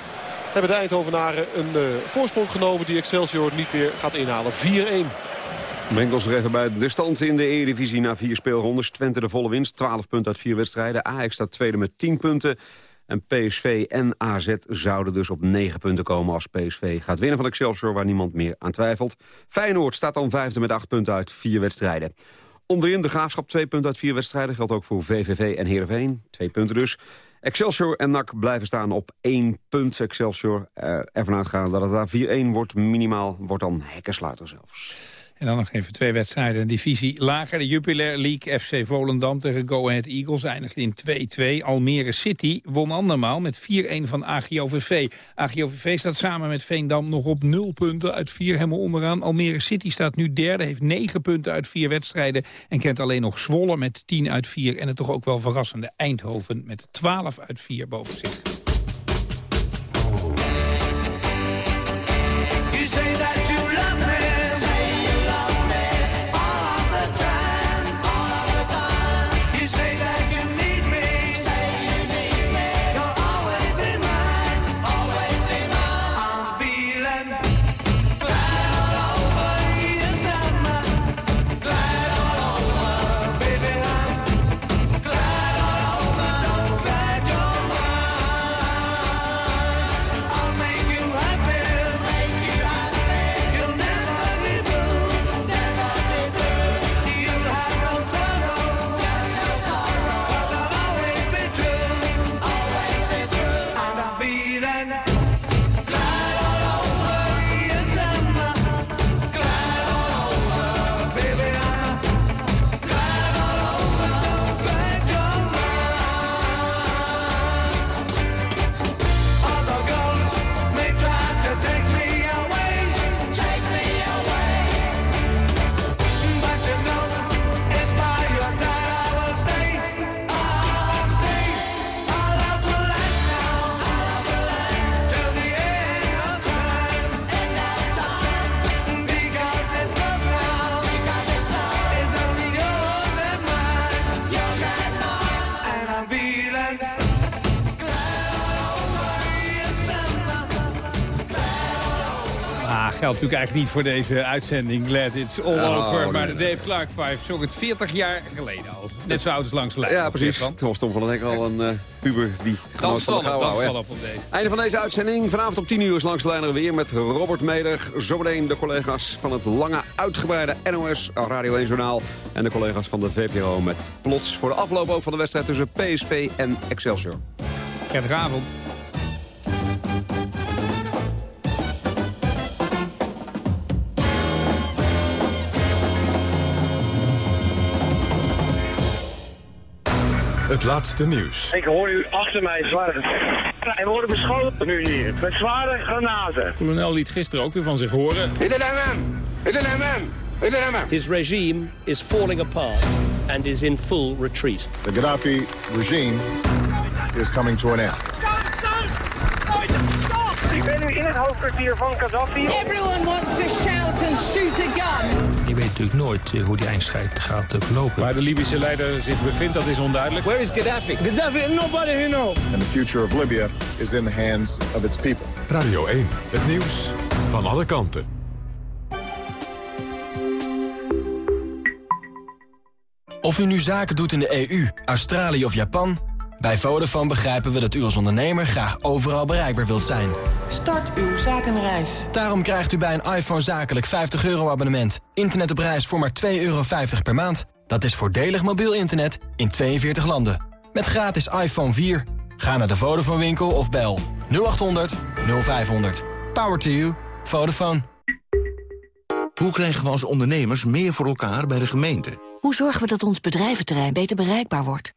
Speaker 7: hebben de Eindhovenaren een uh, voorsprong genomen die Excelsior niet meer gaat inhalen. 4-1.
Speaker 15: Brengt ons bij de stand in de Eredivisie na vier speelrondes. Twente de volle winst, 12 punten uit vier wedstrijden. Ajax staat tweede met 10 punten. En PSV en AZ zouden dus op 9 punten komen als PSV gaat winnen van Excelsior... waar niemand meer aan twijfelt. Feyenoord staat dan vijfde met 8 punten uit vier wedstrijden. Onderin de Graafschap 2 punten uit vier wedstrijden. Geldt ook voor VVV en Heerenveen. Twee punten dus. Excelsior en NAC blijven staan op één punt. Excelsior uh, ervan uitgaan dat het daar 4-1 wordt. Minimaal wordt dan hekkensluiter zelfs.
Speaker 25: En dan nog even twee wedstrijden. Divisie lager, de Jupiler League FC Volendam tegen Go Ahead Eagles eindigt in 2-2. Almere City won andermaal met 4-1 van AGOVV. AGOVV staat samen met Veendam nog op 0 punten uit 4 helemaal onderaan. Almere City staat nu derde, heeft 9 punten uit 4 wedstrijden... en kent alleen nog Zwolle met 10 uit 4. En het toch ook wel verrassende Eindhoven met 12 uit 4 boven zich. Geldt natuurlijk eigenlijk niet voor deze uitzending. Glad It's All oh, Over. Maar de Dave Clark 5 zong het 40 jaar geleden al. Net zo oud als langs de lijn.
Speaker 15: Ja, precies. Toen was Tom van den Hek al een uh, puber die
Speaker 25: dans van de op, op deze.
Speaker 15: Einde van deze uitzending. Vanavond om 10 uur is langs de lijn weer met Robert Meder. Zometeen de collega's van het lange, uitgebreide NOS Radio 1 Journaal. En de collega's van de VPRO met plots voor de afloop ook van de wedstrijd tussen PSV en Excelsior.
Speaker 25: Prettige avond.
Speaker 1: Het laatste nieuws.
Speaker 26: Ik hoor u achter mij zware Hij worden beschoten nu hier met zware granaten.
Speaker 27: Kolonel liet gisteren ook weer van zich horen.
Speaker 28: His regime is falling apart and is in full retreat.
Speaker 24: The Gaddafi regime is coming to an end.
Speaker 26: Ik ben nu in het hoofdkwartier van Gaddafi.
Speaker 29: Everyone wants to shout and shoot a gun.
Speaker 30: Je weet natuurlijk nooit eh, hoe die eindstrijd gaat eh, verlopen.
Speaker 27: Waar de Libische leider zich bevindt, dat is onduidelijk.
Speaker 26: Where is Gaddafi? Gaddafi, nobody who knows.
Speaker 24: And the future of Libya is in the hands of its people.
Speaker 1: Radio 1, het nieuws van alle kanten.
Speaker 4: Of u nu zaken doet in de EU, Australië of Japan... Bij Vodafone begrijpen we dat u als ondernemer graag overal bereikbaar wilt zijn.
Speaker 31: Start uw zakenreis.
Speaker 4: Daarom krijgt u bij een iPhone zakelijk 50 euro abonnement. Internet op reis voor maar 2,50 euro per maand. Dat is voordelig mobiel internet in 42 landen. Met gratis iPhone 4. Ga naar de Vodafone winkel of bel 0800 0500. Power to you. Vodafone.
Speaker 32: Hoe krijgen we als ondernemers meer voor elkaar bij de gemeente?
Speaker 33: Hoe zorgen we dat ons bedrijventerrein beter bereikbaar wordt?